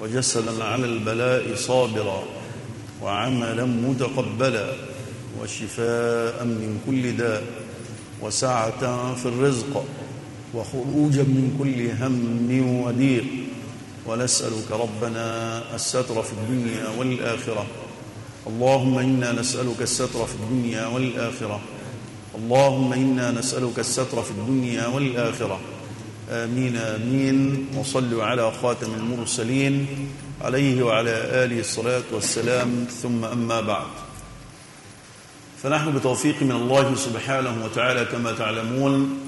وجسدا على البلاء صابرا وعملا متقبلا وشفاء من كل داء وسعة في الرزق وخروجا من كل هم وضيق ونسألك ربنا الستر في الدنيا والآخرة. اللهم إنا نسألك الستر في الدنيا والآخرة. اللهم إنا نسألك الستر في الدنيا والآخرة. آمين آمين. وصلوا على خاتم المرسلين عليه وعلى آله الصلاة والسلام. ثم أما بعد. فنحن بتوفيق من الله سبحانه وتعالى كما تعلمون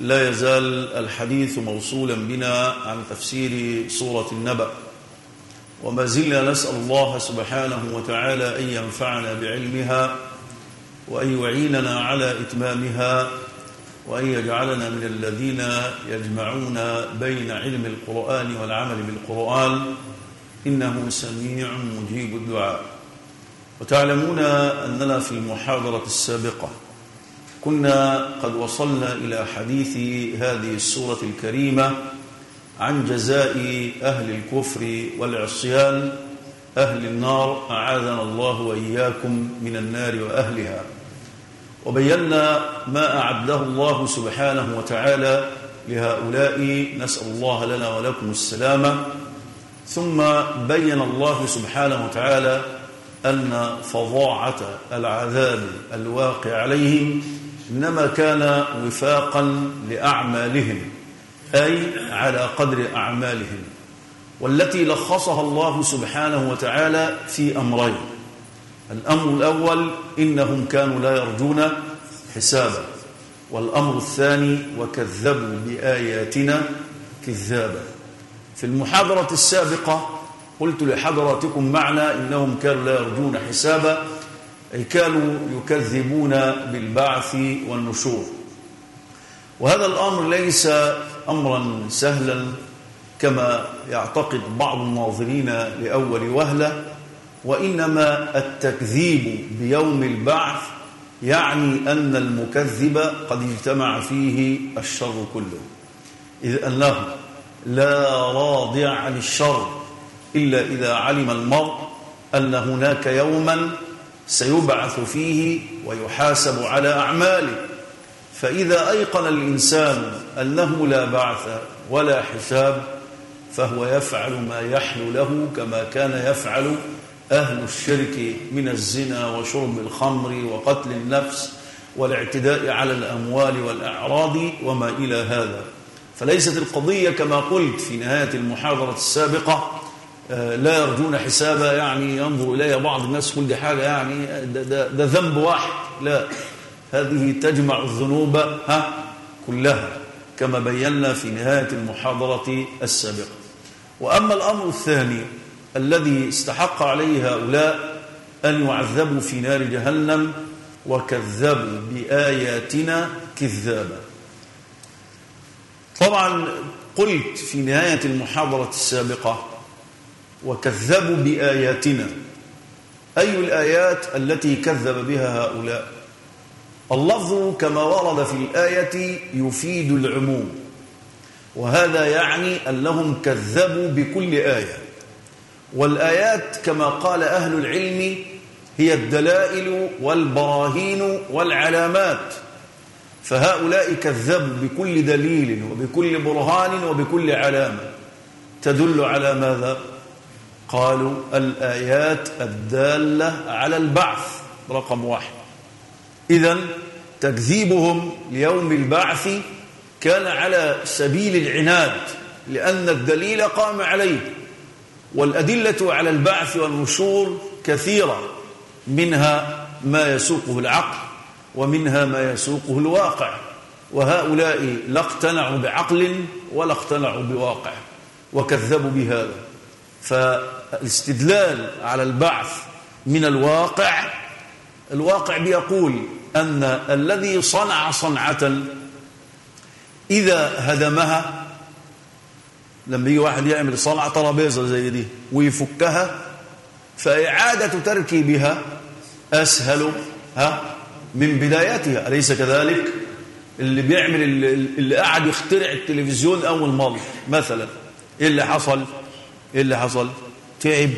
لا يزال الحديث موصولا بنا عن تفسير سورة النبأ. وما زلنا نسأل الله سبحانه وتعالى أن ينفعنا بعلمها وأن يعيننا على إتمامها وأن يجعلنا من الذين يجمعون بين علم القرآن والعمل بالقرآن إنه سميع مجيب الدعاء. وتعلمون أننا في المحاضرة السابقة كنا قد وصلنا إلى حديث هذه السورة الكريمة عن جزاء أهل الكفر والعصيان. أهل النار أعاذنا الله وإياكم من النار وأهلها. وبينا ما أعده الله سبحانه وتعالى لهؤلاء نسأل الله لنا ولكم السلامة ثم بين الله سبحانه وتعالى أن فظاعة العذاب الواقع عليهم إنما كان وفاقا لأعمالهم أي على قدر أعمالهم والتي لخصها الله سبحانه وتعالى في أمرين. الأمر الأول إنهم كانوا لا يرجون حسابا والأمر الثاني وكذبوا بآياتنا كذابا. في المحاضرة السابقة قلت لحضراتكم معنى إنهم كانوا لا يرجون حسابا أي كانوا يكذبون بالبعث والنشور. وهذا الأمر ليس أمرا سهلا كما يعتقد بعض الناظرين لأول وهلة وإنما التكذيب بيوم البعث يعني أن المكذب قد اجتمع فيه الشر كله. إذ أنه لا راضع عن الشر إلا إذا علم المرء أن هناك يوما سيبعث فيه ويحاسب على أعماله. فإذا أيقن الإنسان أنه لا بعث ولا حساب فهو يفعل ما يحلو له كما كان يفعل أهل الشرك من الزنا وشرب الخمر وقتل النفس والاعتداء على الأموال والأعراض وما إلى هذا. فليست القضية كما قلت في نهاية المحاضرة السابقة لا يرجون حسابا يعني ينظر إلي بعض الناس كل حاجة يعني ده, ده, ده ذنب واحد. لا هذه تجمع الذنوب ها كلها كما بينا في نهاية المحاضرة السابقة. وأما الأمر الثاني الذي استحق عليه هؤلاء أن يعذبوا في نار جهنم وكذبوا بآياتنا كذابا. طبعا قلت في نهاية المحاضرة السابقة وكذبوا بآياتنا. أي الآيات التي كذب بها هؤلاء؟ اللفظ كما ورد في الآية يفيد العموم وهذا يعني أنهم كذبوا بكل آية. والآيات كما قال أهل العلم هي الدلائل والبراهين والعلامات. فهؤلاء كذبوا بكل دليل وبكل برهان وبكل علامة. تدل على ماذا؟ قالوا الآيات الدالة على البعث رقم واحد. إذا تكذيبهم ليوم البعث كان على سبيل العناد لأن الدليل قام عليه. والأدلة على البعث والنشور كثيرة. منها ما يسوقه العقل ومنها ما يسوقه الواقع. وهؤلاء لا اقتنعوا بعقل ولا اقتنعوا بواقع وكذبوا بهذا. فالاستدلال على البعث من الواقع الواقع بيقول أن الذي صنع صنعة إذا هدمها لما يجي واحد يعمل صنعة ترابيزة زي دي ويفكها فإعادة تركيبها أسهل ها من بدايتها أليس كذلك؟ اللي بيعمل اللي قاعد يخترع التلفزيون أول مرة. مثلا إيه اللي حصل؟ إيه اللي حصل؟ تعب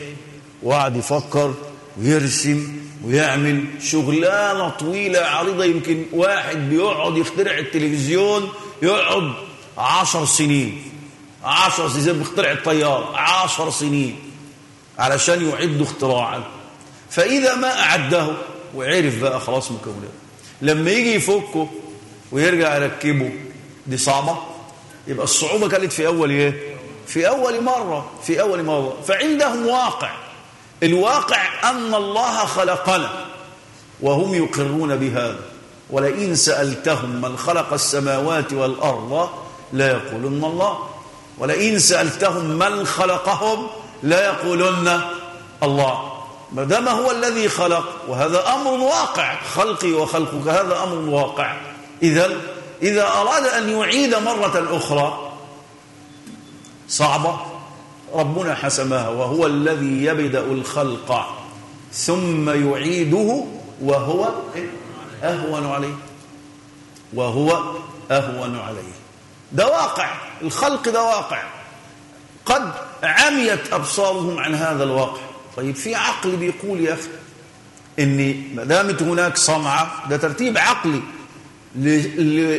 وقعد يفكر ويرسم ويعمل شغلانة طويلة عريضة. يمكن واحد بيقعد يخترع التلفزيون يقعد عشر سنين. عشر سنين زي بيخترع الطيارة عشر سنين علشان يعد اختراعا فإذا ما أعده وعرف بقى خلاص مكونات لما يجي يفكه ويرجع يركبه دي صعبة. يبقى الصعوبة كانت في أول إيه؟ في أول مرة في أول مرة. فعندهم واقع. الواقع أن الله خلقنا وهم يقرون بهذا ولئن سألتهم من خلق السماوات والأرض لا يقولن الله. ولئن سألتهم من خلقهم لا يقولن الله. ما دام هو الذي خلق وهذا أمر واقع خلقي وخلقك هذا أمر واقع. إذا إذا أراد أن يعيد مرة أخرى صعبة. ربنا حسمها وهو الذي يبدأ الخلق ثم يعيده وهو أهون عليه. وهو أهون عليه. ده واقع. الخلق ده واقع. قد عميت أبصارهم عن هذا الواقع. طيب في عقل بيقول يا أخي إن ما دامت هناك صنعة ده ترتيب عقلي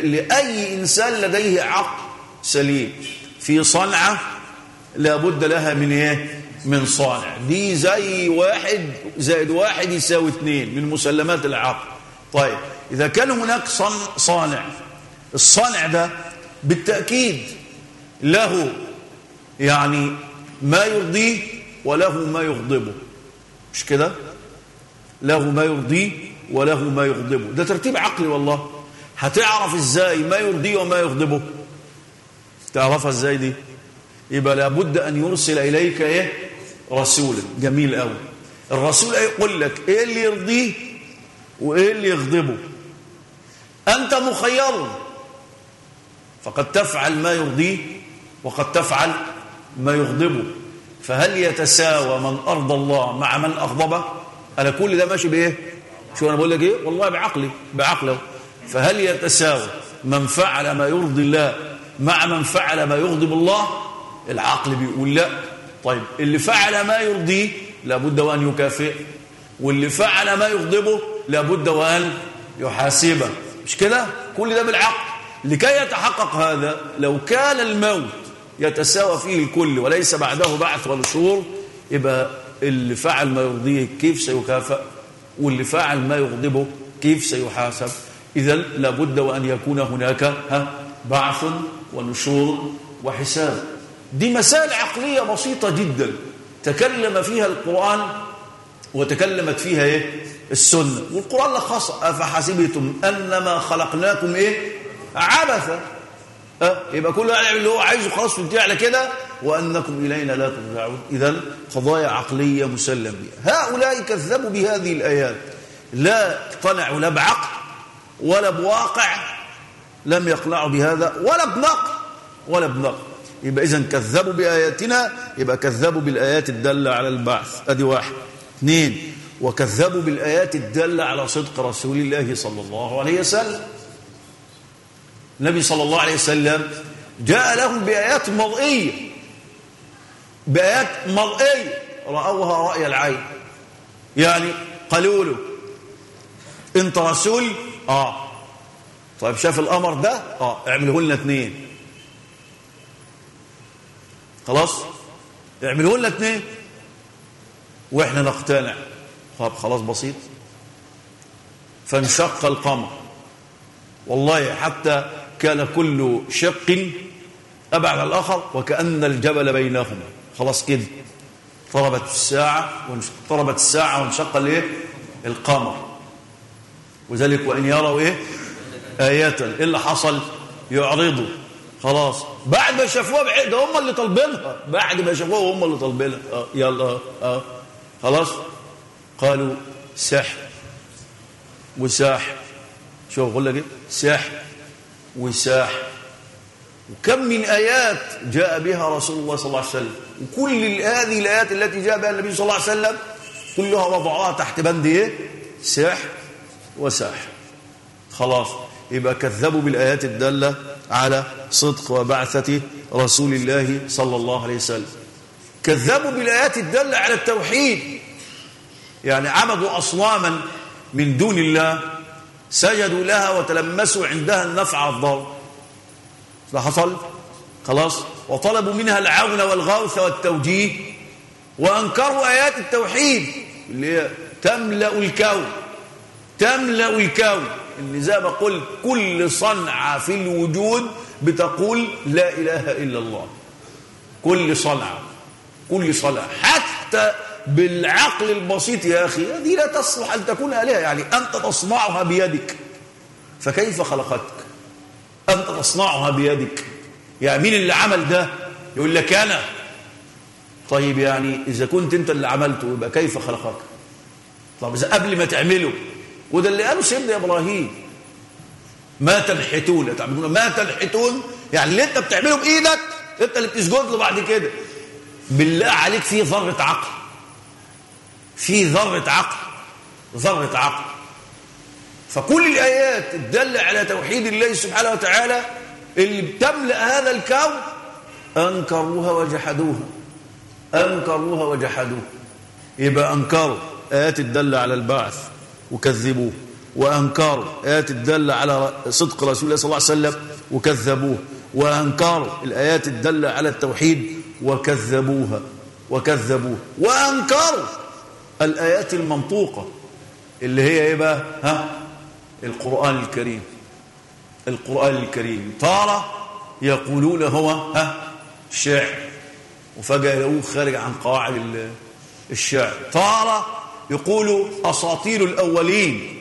لأي إنسان لديه عقل سليم. في صنعة لابد لها من إيه؟ من صانع. دي زي واحد زائد واحد يساوي اثنين من مسلمات العقل. طيب إذا كان هناك صانع الصانع ده بالتأكيد له يعني ما يرضيه وله ما يغضبه. مش كده؟ له ما يرضيه وله ما يغضبه. ده ترتيب عقلي والله. هتعرف إزاي ما يرضيه وما يغضبه؟ تعرفها إزاي دي؟ يبقى لابد أن يرسل إليك إيه؟ رسولا. جميل قوي الرسول يقول لك إيه اللي يرضيه وإيه اللي يغضبه؟ أنت مخير. فقد تفعل ما يرضيه وقد تفعل ما يغضبه. فهل يتساوى من أرضى الله مع من أغضبه؟ أنا كل ده ماشي بإيه؟ شو أنا بقول لك إيه؟ والله بعقلي بعقله. فهل يتساوى من فعل ما يرضي الله مع من فعل ما يغضب الله؟ العقل بيقول لا. طيب اللي فعل ما يرضيه لابد وأن يكافئ واللي فعل ما يغضبه لابد وأن يحاسبه. مش كده؟ كل ده بالعقل. لكي يتحقق هذا لو كان الموت يتساوى فيه الكل وليس بعده بعث ونشور يبقى اللي فعل ما يرضيه كيف سيكافئ واللي فعل ما يغضبه كيف سيحاسب؟ إذا لابد وأن يكون هناك ها بعث ونشور وحساب. دي مسائل عقلية بسيطة جدا. تكلم فيها القرآن وتكلمت فيها إيه؟ السنة. والقرآن لخص أفحسبتم أنما خلقناكم إيه؟ عبثا أه؟ يبقى كل واحد يعمل اللي هو عايزه خلاص وانتهي على كده. وأنكم إلينا لا ترجعون. إذا قضايا عقلية مسلم بها. هؤلاء كذبوا بهذه الآيات. لا اقتنعوا لا بعقل ولا بواقع لم يقنعوا بهذا ولا بنقل ولا بنقل. يبقى إذا كذبوا بآياتنا يبقى كذبوا بالآيات الدالة على البعث. أدي واحد. اثنين. وكذبوا بالآيات الدالة على صدق رسول الله صلى الله عليه وسلم. النبي صلى الله عليه وسلم جاء لهم بآيات مرئية بآيات مرئية رأوها رأي العين. يعني قالوا له أنت رسول؟ آه. طيب شاف الأمر ده؟ آه. اعمله لنا اثنين. خلاص؟ اعمله لنا اثنين. وإحنا نقتنع. طب خلاص بسيط. فانشق القمر. والله حتى كان كل شق أبعد الآخر وكأن الجبل بينهما. خلاص كده. طربت الساعة طربت الساعة وانشق الايه القمر. وذلك وإن يروا إيه؟ آية. إيه اللي حصل؟ يعرضوا. خلاص. بعد ما شافوها بعيد هم اللي طالبينها. بعد ما شافوها هم اللي طالبينها. آه يلا. آه, آه خلاص. قالوا سحر. وساحر. شوف أقول لك إيه؟ سحر. وساحر وكم من آيات جاء بها رسول الله صلى الله عليه وسلم. وكل هذه الآيات التي جاء بها النبي صلى الله عليه وسلم كلها وضعها تحت بند إيه؟ سحر وساحر خلاص. يبقى كذبوا بالآيات الدالة على صدق وبعثة رسول الله صلى الله عليه وسلم. كذبوا بالآيات الدالة على التوحيد. يعني عبدوا أصناما من دون الله. سجدوا لها وتلمسوا عندها النفع والضر ده حصل؟ خلاص. وطلبوا منها العون والغوث والتوجيه. وأنكروا آيات التوحيد. اللي هي تملأ الكون. تملأ الكون. اللي زي ما قلت كل صنعة في الوجود بتقول لا إله إلا الله. كل صنعة. كل صنعة. حتى بالعقل البسيط يا أخي هذه لا تصلح أن تكون آلهة يعني أنت تصنعها بيدك. فكيف خلقتك؟ أنت تصنعها بيدك. يعني مين اللي عمل ده يقول لك أنا. طيب يعني إذا كنت أنت اللي عملته يبقى كيف خلقك؟ طب إذا قبل ما تعمله وده اللي قاله سيدنا إبراهيم. ما تنحتون تعبدون ما تنحتون يعني اللي أنت بتعمله بإيدك أنت اللي بتسجد له بعد كده. بالله عليك فيه ذرة عقل. فيه ذرة عقل ذرة عقل. فكل الآيات الدالة على توحيد الله سبحانه وتعالى اللي بتملأ هذا الكون أنكروها وجحدوها. أنكروها وجحدوها. يبقى أنكروا آيات الدالة على البعث وكذبوه. وأنكروا آيات الدالة على صدق رسول الله صلى الله عليه وسلم وكذبوه. وأنكروا الآيات الدالة على التوحيد وكذبوها. وكذبوه. وأنكروا الآيات المنطوقة اللي هي إيه بقى؟ ها؟ القرآن الكريم. القرآن الكريم. تارة يقولون هو ها؟ شعر وفجأة يلاقوه خارج عن قواعد الشعر تارة يقولوا أساطير الأولين.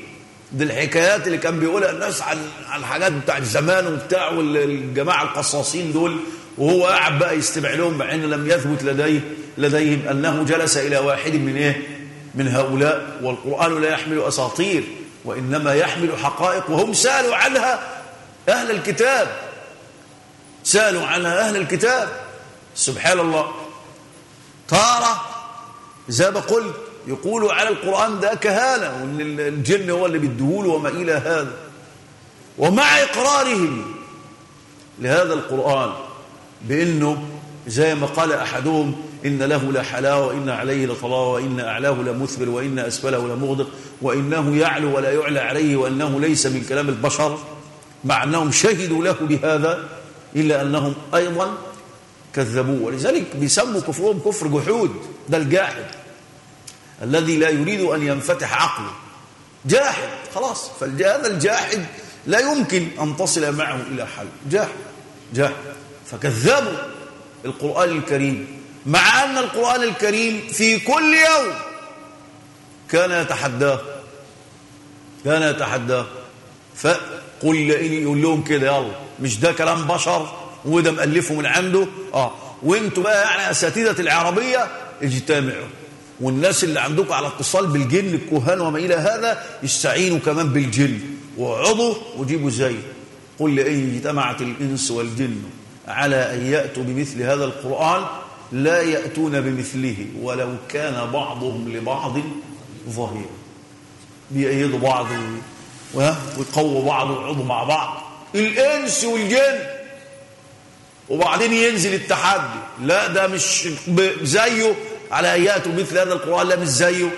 دي الحكايات اللي كان بيقولها الناس عن عن الحاجات بتاع زمان وبتاع والجماعة القصاصين دول. وهو قاعد بقى يستمع لهم مع لم يثبت لديه لديهم أنه جلس إلى واحد من إيه؟ من هؤلاء والقرآن لا يحمل أساطير وإنما يحمل حقائق وهم سألوا عنها أهل الكتاب. سألوا عنها أهل الكتاب. سبحان الله. تاره زي ما قلت يقولوا على القرآن ده كهانه وإن الجن هو اللي بيديهوله وما إلى هذا. ومع إقرارهم لهذا القرآن بأنه زي ما قال أحدهم إن له لحلاوة وإن عليه لطلاوة وإن أعلاه لمثبر وإن أسفله لمغدق وإنه يعلو ولا يعلى عليه وأنه ليس من كلام البشر مع أنهم شهدوا له بهذا إلا أنهم أيضا كذبوه ولذلك بيسموا كفرهم كفر جحود ده الجاحد الذي لا يريد أن ينفتح عقله. جاحد خلاص. فهذا الجاحد لا يمكن أن تصل معه إلى حل. جاحد جاحد. فكذبوا. القرآن الكريم مع أن القرآن الكريم في كل يوم كان يتحداه كان يتحداه. فقل يقول لهم كده يلا. مش ده كلام بشر؟ وده مألفه من عنده؟ آه. وانتوا بقى يعني أساتذة العربية؟ اجتمعوا. والناس اللي عندكم على اتصال بالجن الكهان وما إلى هذا يستعينوا كمان بالجن. واقعدوا وجيبوا زي. قل لئن اجتمعت الإنس والجن على أن يأتوا بمثل هذا القرآن لا يأتون بمثله ولو كان بعضهم لبعض ظهيرا. بيأيدوا بعض ويقووا بعض ويقعدوا مع بعض. الإنس والجن. وبعدين ينزل التحدي. لا ده مش زيه. على يأتوا مثل هذا القرآن لا مش زيه.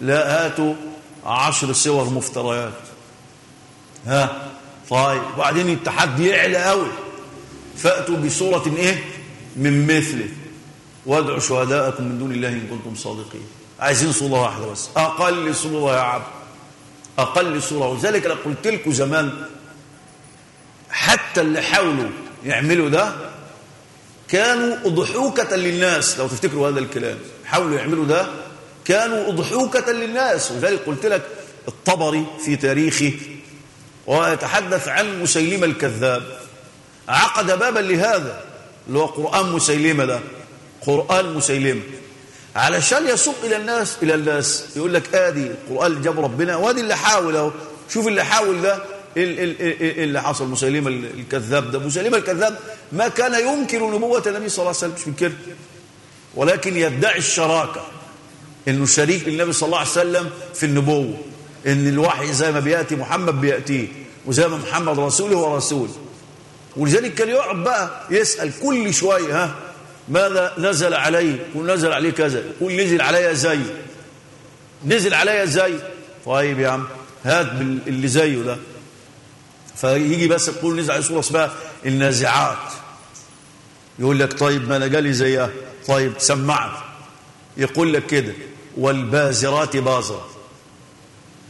لا هاتوا عشر صور مفتريات. ها؟ طيب. وبعدين التحدي يعلى قوي فأتوا بصورة إيه؟ من مثله. وادعوا شهداءكم من دون الله إن كنتم صادقين. عايزين صورة واحدة بس. أقل صورة يا عبد. أقل صورة. ولذلك أنا قلت لكم زمان حتى اللي حاولوا يعملوا ده كانوا أضحوكة للناس. لو تفتكروا هذا الكلام. حاولوا يعملوا ده كانوا أضحوكة للناس. ولذلك قلت لك الطبري في تاريخه ويتحدث عن مسيلمة الكذاب. عقد بابا لهذا اللي هو قرآن مسيلمة ده. قرآن مسيلمة علشان يسوق إلى الناس إلى الناس. يقول لك آدي القرآن اللي جاب ربنا وآدي اللي حاول أهو. شوف اللي حاول ده اللي حصل. مسيلمة الكذاب ده. مسيلمة الكذاب ما كان ينكر نبوة النبي صلى الله عليه وسلم. مش ولكن يدعي الشراكة. إنه شريك للنبي صلى الله عليه وسلم في النبوة. إن الوحي زي ما بيأتي محمد بيأتيه. وزي ما محمد رسوله ورسول ولذلك كان يقعد بقى يسأل كل شوية ها ماذا نزل عليه يقول نزل عليه كذا. يقول نزل عليا زي. نزل عليا زي. طيب يا عم هات اللي زيه ده. فيجي بس يقول نزل عليه صورة اسمها النازعات. يقول لك طيب ما أنا جالي زيها. طيب سمعت. يقول لك كده والبازرات بازرة.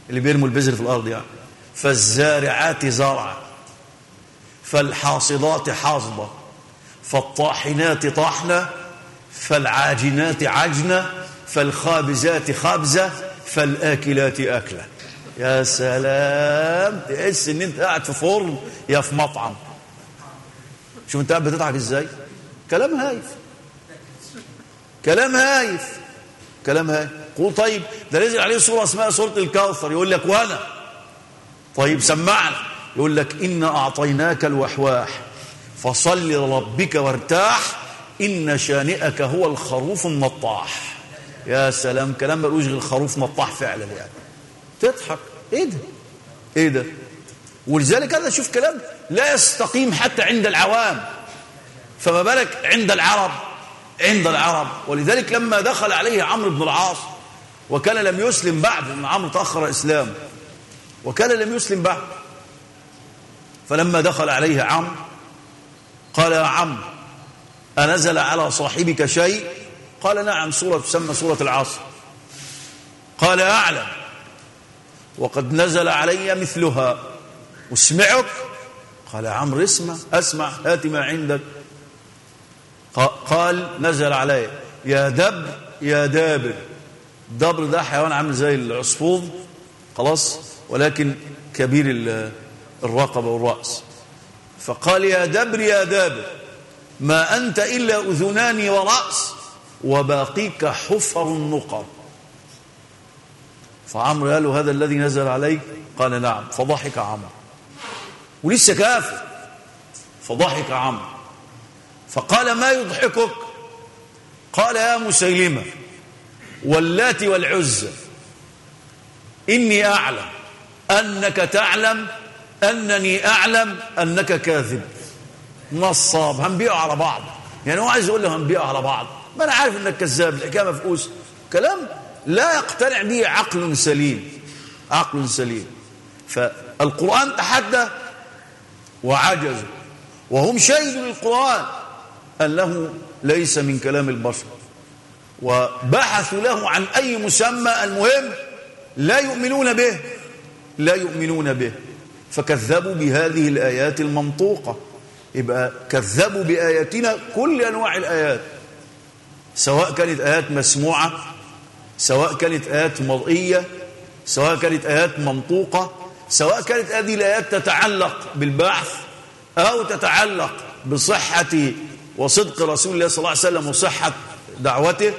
اللي بيرموا البذر في الأرض يعني. فالزارعات زرعا فالحاصدات حاصدة. فالطاحنات طحنة فالعاجنات عجنة فالخابزات خبزة فالآكلات أكلة. يا سلام تحس إن أنت قاعد في فرن يا في مطعم. شوف أنت قاعد بتضحك إزاي؟ كلام هايف. كلام هايف. كلام هايف. قول طيب ده نزل عليه صورة اسمها صورة الكوثر. يقول لك وأنا. طيب سمعنا. يقول لك إنا أعطيناك الوحواح. فصل لربك وارتاح إن شانئك هو الخروف النطاح يا سلام كلام ملوش غير الخروف نطاح فعلا يعني. تضحك. إيه ده؟ إيه ده؟ ولذلك هذا شوف كلام لا يستقيم حتى عند العوام. فما بالك؟ عند العرب. عند العرب. ولذلك لما دخل عليه عمرو بن العاص وكان لم يسلم بعد ان عمرو تأخر اسلامه وكان لم يسلم بعد. فلما دخل عليه عمرو قال يا عم أنزل على صاحبك شيء؟ قال نعم سورة تسمى سورة العصر. قال أعلم وقد نزل علي مثلها. أسمعك؟ قال يا عمرو اسمع أسمع هات ما عندك. قال نزل علي. يا دب يا دابر. الدبر ده حيوان عامل زي العصفور خلاص؟ ولكن كبير الرقبة والرأس. فقال يا دبر يا دابر ما أنت إلا أذنان ورأس وباقيك حفر النقر. فعمرو قال له هذا الذي نزل عليك؟ قال نعم فضحك عمرو. ولسه كافر فضحك عمرو. فقال ما يضحكك؟ قال يا مسيلمة واللات والعزى إني أعلم أنك تعلم أنني أعلم أنك كاذب. نصاب هنبيعه على بعض. يعني هو عايز يقول له هنبيعه على بعض. ما أنا عارف أنك كذاب الحكاية مفقوس. كلام لا يقتنع به عقل سليم. عقل سليم. فالقرآن تحدى وعجز. وهم شهدوا للقرآن أنه ليس من كلام البشر. وبحثوا له عن أي مسمى المهم لا يؤمنون به. لا يؤمنون به. فكذبوا بهذه الآيات المنطوقة. يبقى كذبوا بآياتنا كل أنواع الآيات. سواء كانت آيات مسموعة سواء كانت آيات مرئية سواء كانت آيات منطوقة سواء كانت هذه الآيات تتعلق بالبعث أو تتعلق بصحة وصدق رسول الله صلى الله عليه وسلم وصحة دعوته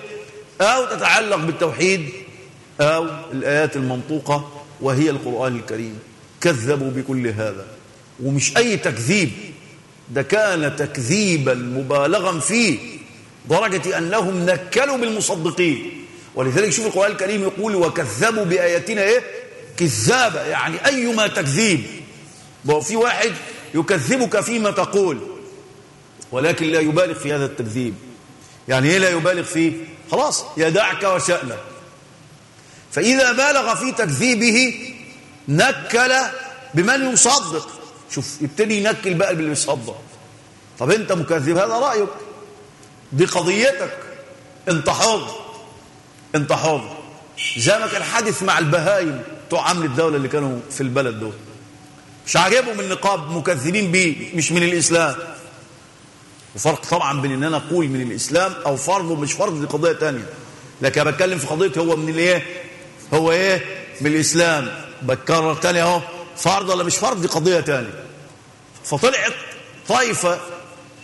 أو تتعلق بالتوحيد أو الآيات المنطوقة وهي القرآن الكريم. كذبوا بكل هذا. ومش أي تكذيب. ده كان تكذيبا مبالغا فيه درجة أنهم نكلوا بالمصدقين. ولذلك شوف القرآن الكريم يقول وكذبوا بآياتنا إيه؟ كذابة. يعني أيما تكذيب. في واحد يكذبك فيما تقول ولكن لا يبالغ في هذا التكذيب. يعني إيه لا يبالغ فيه؟ خلاص يدعك وشأنك فإذا بالغ في تكذيبه نكل بمن يصدق. شوف يبتدي ينكل بقى باللي يصدق طب انت مكذب هذا رأيك. دي قضيتك. انت حر انت حر زي ما كان حادث مع البهايم بتوع عمل الدولة اللي كانوا في البلد دول. مش عاجبهم النقاب مكذبين بيه مش من الإسلام. وفرق طبعا بين إن أنا أقول من الإسلام أو فرض ومش فرض دي قضية ثانية لكن أنا بتكلم في قضية هو من الايه هو إيه؟ من الإسلام. بتكرر تاني اهو فرض ولا مش فرض؟ دي قضية ثانية فطلعت طائفة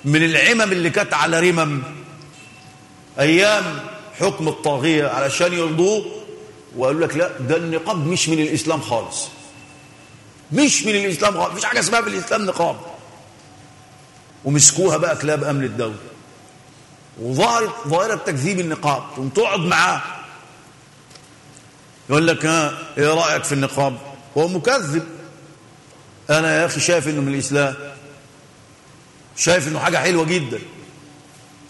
من العمم اللي كانت على رمم. أيام حكم الطاغية علشان يرضوه وقالوا لك لا ده النقاب مش من الإسلام خالص. مش من الإسلام خالص مفيش حاجة اسمها في الإسلام نقاب. ومسكوها بقى كلاب أمن الدولة. وظهرت ظاهرة تكذيب النقاب تقعد معاه. يقول لك ها إيه رأيك في النقاب؟ هو مكذب. أنا يا أخي شايف إنه من الإسلام. شايف إنه حاجة حلوة جدا.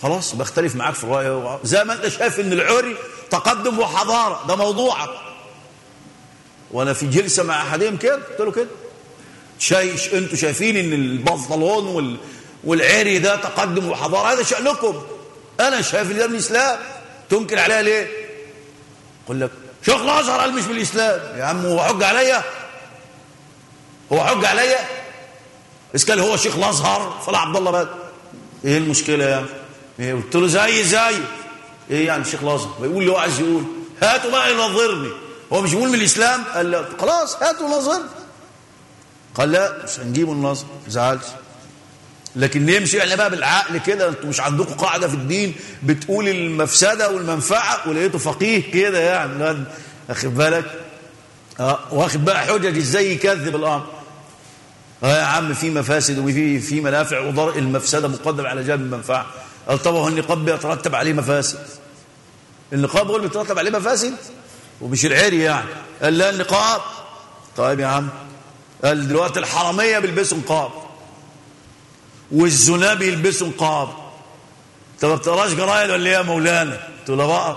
خلاص بختلف معاك في الرأي. زي ما أنت شايف إن العري تقدم وحضارة. ده موضوعك. وأنا في جلسة مع أحدهم كده قلت له كده. شايش أنتوا شايفين إن البنطلون وال والعري ده تقدم وحضارة؟ هذا شأنكم. أنا شايف إن ده من الإسلام. تنكر عليها ليه؟ يقول لك شيخ الازهر قال مش من الاسلام يا عم هو حج عليا؟ هو حج عليا؟ اذا كان هو شيخ الأزهر. فلا عبد الله بقى إيه المشكلة يعني إيه قلت له زي زي إيه يعني شيخ الأزهر؟ بيقول اللي هو عايز يقول. هاتوا بقى ينظرني. هو مش بيقول من الإسلام؟ قال لا. خلاص هاتوا نظرني قال لا مش هنجيبه النظر. ما تزعلش. لكن نمشي إحنا بقى بالعقل كده. أنتوا مش عندكم قاعدة في الدين بتقول المفسدة والمنفعة ولقيته فقيه كده يعني. واخد بالك؟ آه واخد بقى حجج إزاي يكذب الأمر؟ آه يا عم في مفاسد وفي في منافع وضرء المفسدة مقدم على جانب المنفعة. قال طبعا النقاب بيترتب عليه مفاسد؟ النقاب هو اللي بيترتب عليه مفاسد؟ ومش العري يعني. قال لا النقاب. طيب يا عم. قال دلوقتي الحرامية بيلبسوا نقاب. والزنا بيلبسوا نقاب. انت ما بتقراش جرايد ولا إيه يا مولانا؟ قلت له بقى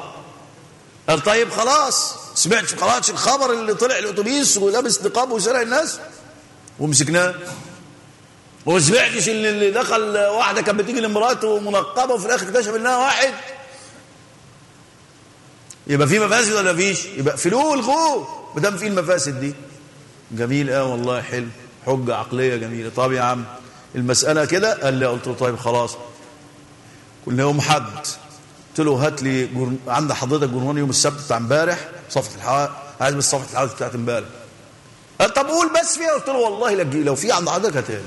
قال طيب خلاص. سمعت قراتش الخبر اللي طلع الأتوبيس ولابس نقاب وسرق الناس ومسكناه. وما سمعتش اللي دخل واحدة كانت بتيجي لمراته منقبه وفي الآخر اكتشف إنها واحد. يبقى في مفاسد ولا فيش يبقى فلوه الغوه ما دام في المفاسد دي. جميل آه والله حلو. حجة عقلية جميلة. طب يا عم المسألة كده؟ قال لي قلت له طيب خلاص. كنا يوم حد. قلت له هات لي جرن... عند حضرتك جرنان يوم السبت بتاع امبارح صفحة الحوادث عايز بس صفحة الحوادث بتاعت امبارح. قال طب قول بس فيها. قلت له والله لو في عند حضرتك هاتها لي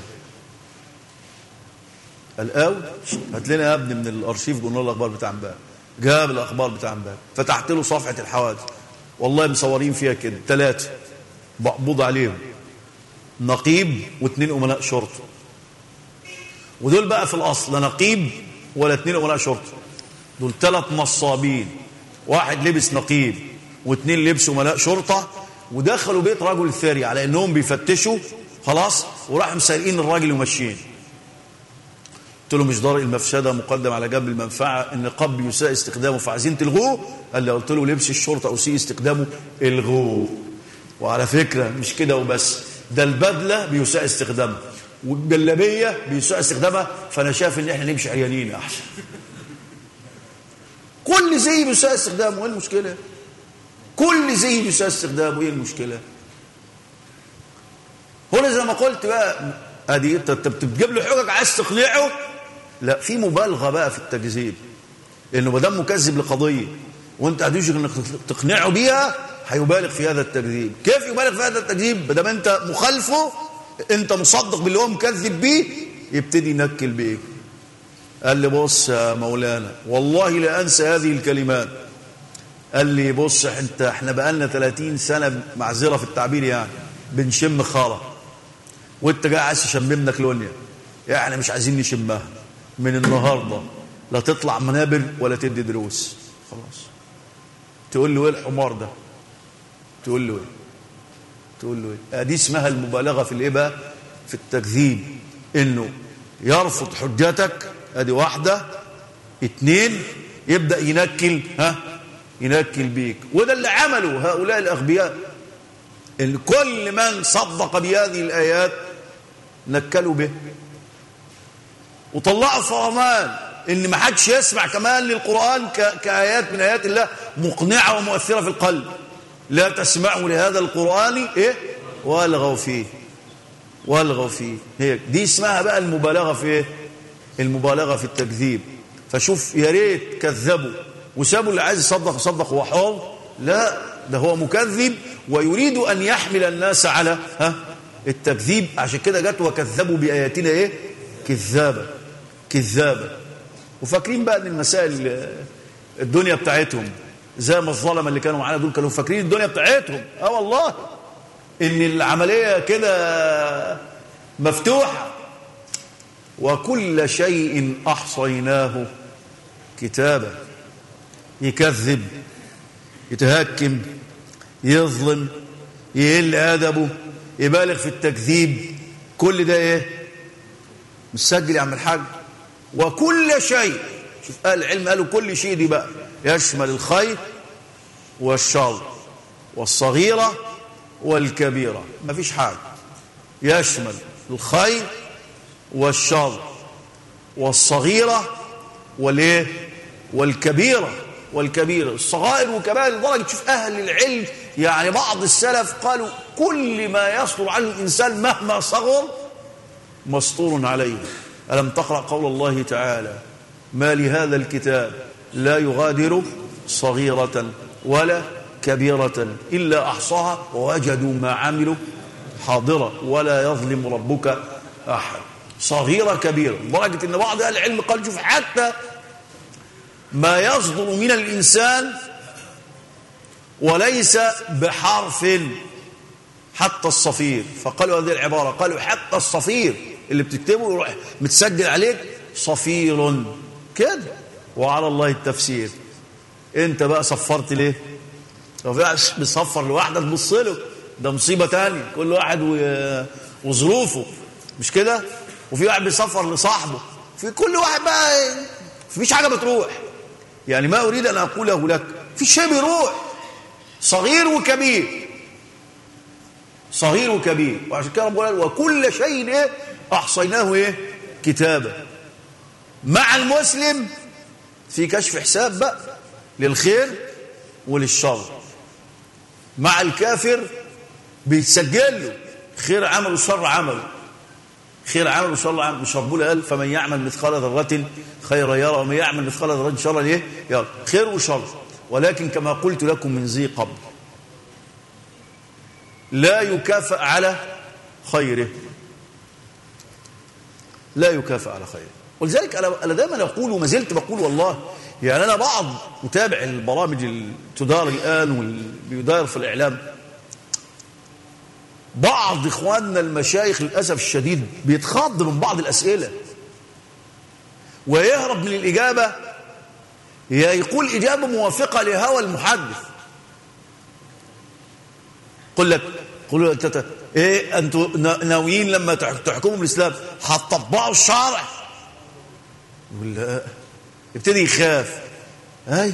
قال قوي هات لنا يا ابني من الأرشيف جرنان الأخبار بتاع امبارح. جاب الأخبار بتاع امبارح. فتحت له صفحة الحوادث. والله مصورين فيها كده. ثلاثة مقبوض عليهم. نقيب واثنين أمناء شرطة. ودول بقى في الأصل لا نقيب ولا اثنين امناء شرطه دول ثلاث نصابين واحد لبس نقيب واثنين لبسوا امناء شرطة ودخلوا بيت رجل ثري على إنهم بيفتشوا خلاص وراحوا مسارقين الراجل وماشيين. قلت له مش ضرر المفسدة مقدم على جنب المنفعة النقاب بيساء استخدامه فعايزين تلغوه قال لي قلت له لبس الشرطة أو سيء استخدامه الغوه وعلى فكرة مش كده وبس ده البدلة بيساء استخدامها والجلابية بيساء استخدامها فأنا شايف إن إحنا نمشي عيانين أحسن. كل زي بيساء استخدامه إيه المشكلة؟ كل زي بيساء استخدامه إيه المشكلة؟ هنا زي ما قلت بقى أدي أنت بتجيب له حجج عايز تقنعه؟ لا في مبالغة بقى في التكذيب لأنه ما دام مكذب لقضية وأنت هتوجد إنك تقنعه بيها هيبالغ في هذا التكذيب كيف يبالغ في هذا التكذيب ما دام أنت مخالفه انت مصدق باللي هو مكذب بيه يبتدي ينكل بيك قال لي بص يا مولانا والله لا أنسى هذه الكلمات. قال لي بص انت إحنا بقالنا 30 سنة معذرة في التعبير يعني بنشم خرا وانت جاي عايز تشممنا كلونيا يعني مش عايزين نشمها. من النهارده لا تطلع منابر ولا تدي دروس. خلاص. تقول له إيه الحمار ده؟ تقول له إيه؟ تقول له إيه؟ دي اسمها المبالغة في الايه بقى في التكذيب إنه يرفض حجتك أدي واحدة اتنين يبدأ ينكل ها ينكل بيك. وده اللي عمله هؤلاء الأغبياء. اللي كل من صدق بهذه الآيات نكلوا به. وطلعوا فرمان إن ما حدش يسمع كمان للقرآن كآيات من آيات الله مقنعة ومؤثرة في القلب. لا تسمعوا لهذا القرآن إيه؟ والغوا فيه. والغوا فيه. هيك. دي اسمها بقى المبالغة في إيه؟ المبالغة في التكذيب. فشوف يا ريت كذبوا. وسابوا اللي عايز يصدق يصدق وحور لا ده هو مكذب. ويريد أن يحمل الناس على ها؟ التكذيب. عشان كده جت وكذبوا بآياتنا إيه؟ كذابة. كذابة. وفاكرين بقى إن المسائل الدنيا بتاعتهم. زي ما الظلمة اللي كانوا معانا دول كانوا فاكرين الدنيا بتاعتهم. آه والله. إن العملية كده مفتوحة. وكل شيء أحصيناه كتابا. يكذب يتهكم يظلم يقل أدبه يبالغ في التكذيب. كل ده إيه؟ مسجل يا عم الحاج. وكل شيء. شوف أهل العلم قالوا كل شيء دي بقى. يشمل الخير والشر والصغيرة والكبيرة. ما فيش حاجة. يشمل الخير والشر والصغيرة والإيه؟ والكبيرة. والكبيرة. الصغائر والكبائر لدرجة تشوف أهل العلم يعني بعض السلف قالوا كل ما يصدر عن الإنسان مهما صغر مسطور عليه. ألم تقرأ قول الله تعالى ما لهذا الكتاب لا يغادر صغيرة ولا كبيرة إلا أحصاها ووجدوا ما عملوا حاضرة ولا يظلم ربك أحد. صغيرة كبيرة لدرجة أن بعض أهل العلم قال شوف حتى ما يصدر من الإنسان وليس بحرف حتى الصفير. فقالوا هذه العبارة قالوا حتى الصفير اللي بتكتبه يروح متسجل عليك صفير. كده. وعلى الله التفسير. انت بقى صفرت ليه؟ لو في واحد بيصفر لوحده تبص له. ده مصيبة تانية. كل واحد وظروفه. مش كده؟ وفي واحد بيصفر لصاحبه. في كل واحد بقى مفيش حاجة بتروح. يعني ما أريد أن أقوله لك في شيء بيروح. صغير وكبير. صغير وكبير. وعشان كده ربنا وكل شيء إيه؟ أحصيناه إيه؟ كتابا. مع المسلم في كشف حساب بقى للخير وللشر. مع الكافر بيتسجل له. خير عمل وشر عمل خير عمل وشر عمل مش ربنا قال فمن يعمل مثقال ذرة خيرا يرى ومن يعمل مثقال ذرة شرا إيه يرى. خير وشر. ولكن كما قلت لكم من ذي قبل لا يكافئ على خيره. لا يكافئ على خيره. ولذلك أنا دائما أقول وما زلت بقول والله يعني أنا بعض متابع البرامج اللي تدار الآن واللي بيدار في الإعلام بعض إخواننا المشايخ للأسف الشديد بيتخض من بعض الأسئلة ويهرب من الإجابة يقول إجابة موافقة لهوى المحدث. قل لك قل لك إيه أنتوا ناويين لما تحكموا بالإسلام هتطبقوا الشرع. يقول لا. يبتدي يخاف. اي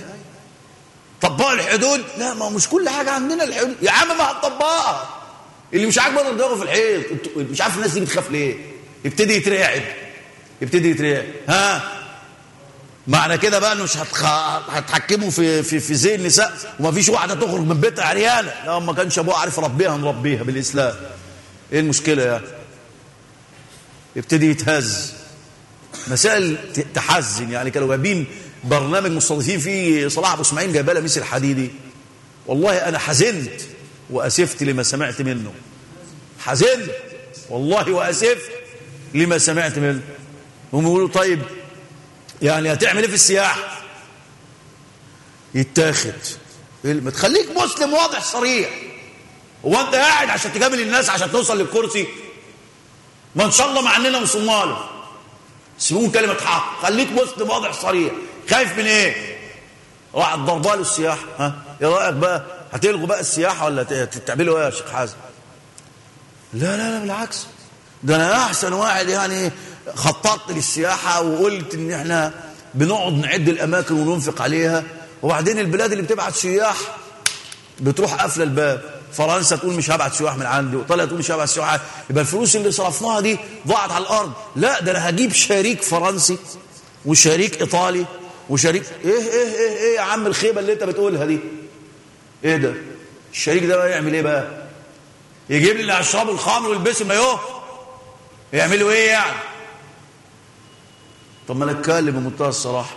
طبقوا الحدود؟ لا ما مش كل حاجة عندنا الحدود. يا عم ما هتطبقها اللي مش عاجبه نضربه في الحيط. مش عارف الناس دي بتخاف ليه. يبتدي يترعب. يبتدي يترعب. ها؟ معنى كده بقى إنه مش هتخ... هتحكموا في في في زي النساء. وما فيش واحدة تخرج من بيتها عريانة. لا ما كانش أبوها عارف ربيها نربيها بالإسلام. إيه المشكلة يا يبتدي يتهز. مسائل تحزن يعني كانوا جايبين برنامج مستضيفين فيه صلاح أبو إسماعيل جايبه لها ميس الحديدي. والله أنا حزنت وأسفت لما سمعت منه. حزنت والله وأسفت لما سمعت منه. هم يقولوا طيب يعني هتعمل إيه في السياحة؟ يتاخد. ما تخليك مسلم واضح صريح. هو انت قاعد عشان تجامل الناس عشان توصل للكرسي. ما إن شاء الله مع إننا صومال سيبون كلمة حق. خليك مسلم واضح صريح. خايف من إيه؟ واحد ضربه له السياحه ها؟ إيه رأيك بقى هتلغوا بقى السياحه ولا تعملوا إيه يا شيخ حازم؟ لا لا لا بالعكس. ده أنا احسن واحد يعني خططت للسياحة وقلت ان إحنا بنقعد نعد الاماكن وننفق عليها. وبعدين البلاد اللي بتبعت سياح بتروح قافلة الباب. فرنسا تقول مش هبعت سياح من عندي وإيطاليا تقول مش هبعت سياح يبقى الفلوس اللي صرفناها دي ضاعت على الأرض. لا ده أنا هجيب شريك فرنسي وشريك إيطالي وشريك إيه إيه إيه إيه يا عم الخيبة اللي أنت بتقولها دي؟ إيه ده؟ الشريك ده بقى يعمل إيه بقى؟ يجيب لي اللي هيشربوا الخمر ويلبسوا مايوه يعملوا إيه يعني؟ طب ما نتكلم بمنتهى الصراحة.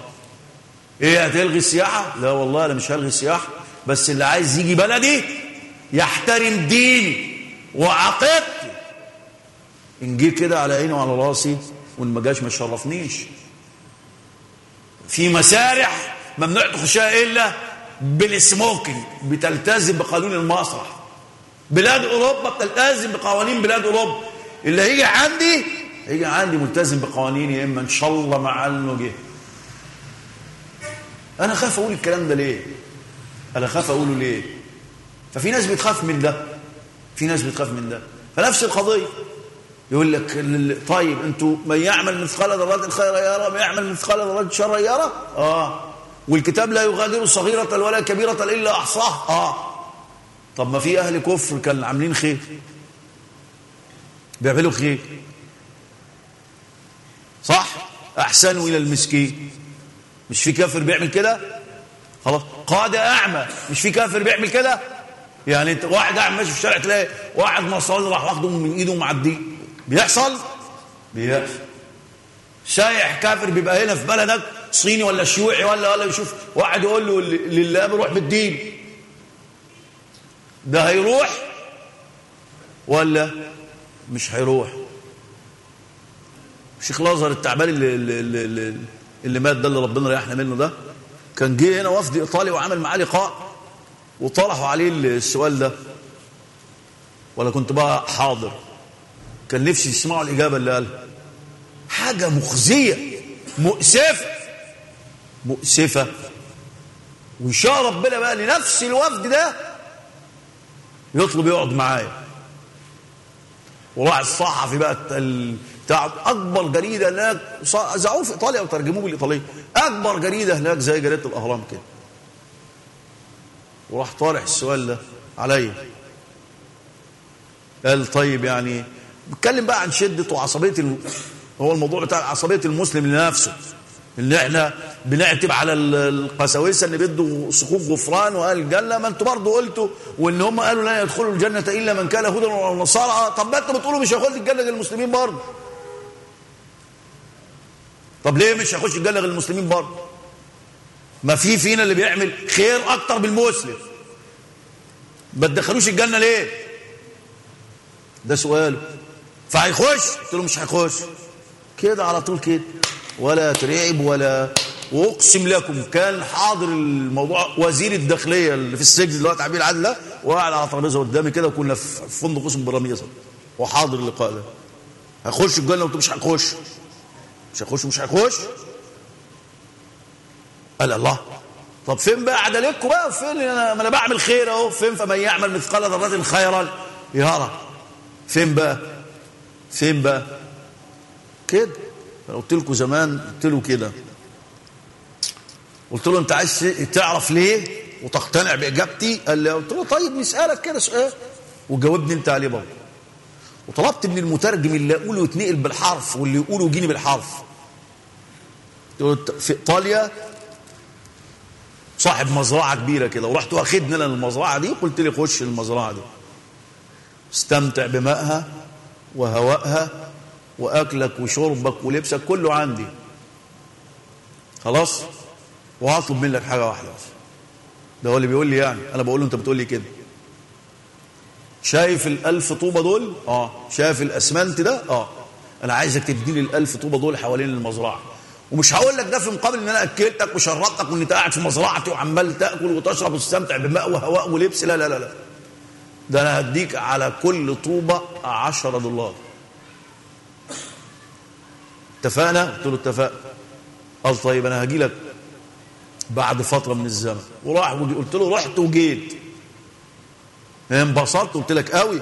إيه هتلغي السياحة؟ لا والله أنا مش هلغي السياحة بس اللي عايز يجي بلدي يحترم ديني وعقيدتي. ان جه كده على عيني وعلى راسي وإن ما جاش ما يشرفنيش. في مسارح ممنوع تخشها إلا بالسموكينج بتلتزم بقانون المسرح. بلاد أوروبا بتلتزم بقوانين بلاد أوروبا. اللي هيجي عندي هيجي عندي ملتزم بقوانين يا إما إن شاء الله مع انه جه أنا خاف أقول الكلام ده ليه؟ أنا خاف أقوله ليه؟ ففي ناس بتخاف من ده. في ناس بتخاف من ده. فنفس القضية. يقول لك طيب أنتوا من يعمل مثقال ذره خيرا يرى من يعمل مثقال ذره شرا يرى؟ آه. والكتاب لا يغادر صغيرة ولا كبيرة إلا أحصاها آه. طب ما في أهل كفر كانوا عاملين خير. بيعملوا خير. صح؟ أحسنوا إلى المسكين. مش في كافر بيعمل كده؟ خلاص. قادة أعمى. مش في كافر بيعمل كده؟ يعني انت واحد قاعد ماشي في الشارع تلاقي واحد نصراني راح واخده من ايده ومعديه. بيحصل؟ بيحصل. شايح كافر بيبقى هنا في بلدك صيني ولا شيوعي ولا ولا يشوف واحد يقول له لله بروح بالدين. ده هيروح ولا مش هيروح؟ الشيخ الأزهر التعبان اللي, اللي, اللي, اللي مات ده اللي ربنا ريحنا منه ده كان جه هنا وفد إيطالي وعمل معاه لقاء. وطرحوا عليه السؤال ده. ولا كنت بقى حاضر. كان نفسي يسمعوا الإجابة اللي قالها. حاجة مخزية مؤسفة. مؤسفة. وإن ربنا بقى لنفس الوفد ده. يطلب يقعد معايا. وراح الصحفي بقى بتاع أكبر جريدة هناك. زعوه في إيطاليا وترجموه بالإيطالية. أكبر جريدة هناك زي جريدة الأهرام كده. وراح طارح السؤال ده عليا. قال طيب يعني بيتكلم بقى عن شدة وعصبية. هو الموضوع بتاع عصبية المسلم لنفسه. إن إحنا بنعتب على القساوسة اللي بيدوا صكوك غفران واهل الجنه ما أنتوا برضه قلتوا وإن هم قالوا لا يدخلوا الجنة إلا من كان هدى أو نصارى طب ما أنتوا بتقولوا مش هيخش الجنة غير المسلمين برضه. طب ليه مش هيخش الجنة غير المسلمين برضه؟ ما في فينا اللي بيعمل خير أكتر بالمسلم ما تدخلوش الجنة ليه؟ ده سؤال. فهيخش؟ قلت له مش هيخش. كده على طول كده. ولا ترعب ولا واقسم لكم كان حاضر الموضوع وزير الداخلية اللي في السجن دلوقتي عبيد العدل ده وقاعد على ترابيزة قدامي كده وكنا في فندق اسمه براميزه وحاضر اللقاء ده. هيخش الجنة؟ وانتوا مش هيخش. مش هيخش مش هيخش؟ قال الله. طب فين بقى عدلتكم بقى؟ فين أنا ما أنا بعمل خير أهو. فين؟ فمن يعمل مثقال ذرة خيرا. يرى فين بقى؟ فين بقى؟ كده. قلت لكم زمان قلت له كده. قلت له أنت عايز تعرف ليه وتقتنع بإجابتي؟ قال لي قلت له طيب نسألك كده سؤال. وجاوبني أنت عليه برضه. وطلبت من المترجم اللي اقوله يتنقل بالحرف واللي يقوله يجيني بالحرف. في إيطاليا صاحب مزرعة كبيرة كده ورحت واخدني أنا المزرعة دي قلت لي خش المزرعة دي. استمتع بمائها وهوائها وأكلك وشربك ولبسك كله عندي. خلاص؟ وهطلب منك حاجة واحدة بس. ده هو اللي بيقول لي يعني. أنا بقول له أنت بتقول لي كده. شايف الألف طوبة دول؟ آه. شايف الأسمنت ده؟ آه. أنا عايزك تديني الألف طوبة دول حوالين المزرعة. ومش هقول لك ده في مقابل إن أنا أكلتك وشربتك وان انت قاعد في مزرعتي وعمال تأكل وتشرب وتستمتع بماء وهواء ولبس. لا لا لا لا. ده أنا هديك على كل طوبة عشرة دولار. اتفقنا؟ قلت له اتفقنا. قال طيب أنا هاجي لك بعد فترة من الزمن. وراح قلت له رحت وجيت. انبسطت قلت لك قوي.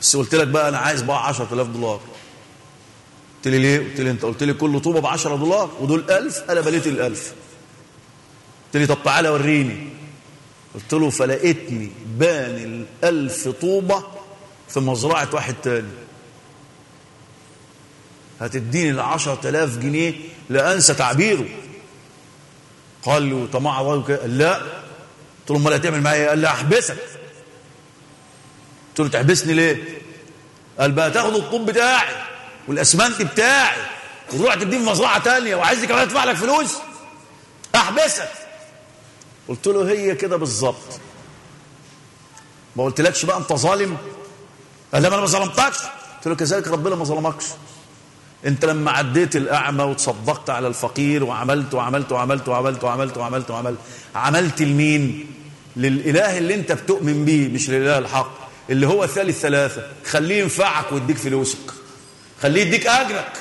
بس قلت لك بقى أنا عايز بقى 10000 دولار. قلت لي ليه؟ قلت لي انت قلت لي كل طوبة ب 10 دولار ودول 1000 أنا بليت ال 1000 قلت لي طب تعالى وريني. قلت له فلقيتني بان ال 1000 طوبة في مزرعة واحد تاني. هتديني العشر تلاف جنيه لا أنسى تعبيره. قال له طمع الله قال لا. قلت له أمال هتعمل معايا قال لي احبسك قلت له تحبسني ليه؟ قال بقى تاخد الطوب بتاعي. والأسمنت بتاعي. وتروح تديه في مزرعة تانية وعايز كمان ادفع لك فلوس. أحبسك. قلت له هي كده بالظبط. ما قلتلكش بقى أنت ظالم؟ قال لا ما أنا ما ظلمتكش. قلت له كذلك ربنا ما ظلمكش. أنت لما عديت الأعمى وتصدقت على الفقير وعملت وعملت وعملت وعملت وعملت وعملت وعملت عملت لمين؟ للإله اللي أنت بتؤمن بيه مش للاله الحق اللي هو ثالث ثلاثة. خليه ينفعك ويديك فلوسك. خليه يديك أجرك.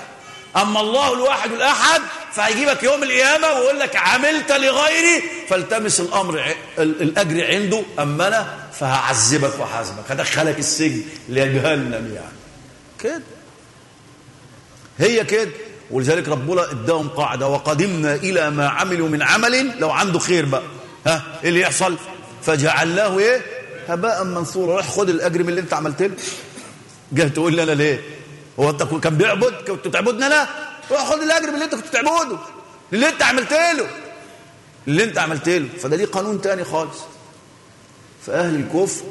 أما الله الواحد الأحد فهيجيبك يوم القيامة ويقول لك عملت لغيري فالتمس الأمر ع- ال- الأجر عنده. أما أنا فهعذبك وحاسبك هدخلك السجن لجهنم يعني. كده. هي كده. ولذلك ربنا اداهم قاعدة وقدمنا إلى ما عملوا من عمل لو عنده خير بقى. ها إيه اللي يحصل؟ فجعلناه إيه؟ هباء منثورا. روح خد الأجر من اللي أنت عملت له. جاي تقول لي أنا ليه؟ هو انت كان بيعبد كنت بتعبدني أنا؟ روح خد الاجر من اللي انت كنت بتعبده اللي انت عملت له. اللي انت عملت له. فده ليه قانون تاني خالص. فأهل الكفر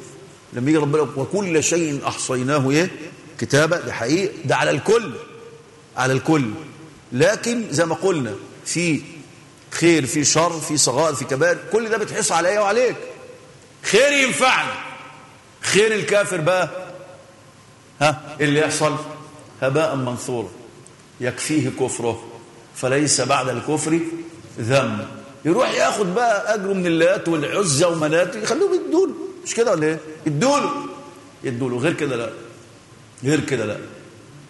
لما يجي ربنا وكل شيء أحصيناه إيه؟ كتابة. ده حقيقي. ده على الكل. على الكل. لكن زي ما قلنا في خير في شر في صغائر في كبائر. كل ده بتحص عليا وعليك. خير ينفعني. خير الكافر بقى. ها؟ إيه اللي يحصل؟ هباء منثورا يكفيه كفره فليس بعد الكفر ذنب يروح ياخد بقى اجره من اللات والعزى ومنات يخلوهم يدوله مش كده ولا إيه؟ يدوله يدوله غير كده لا. غير كده لا.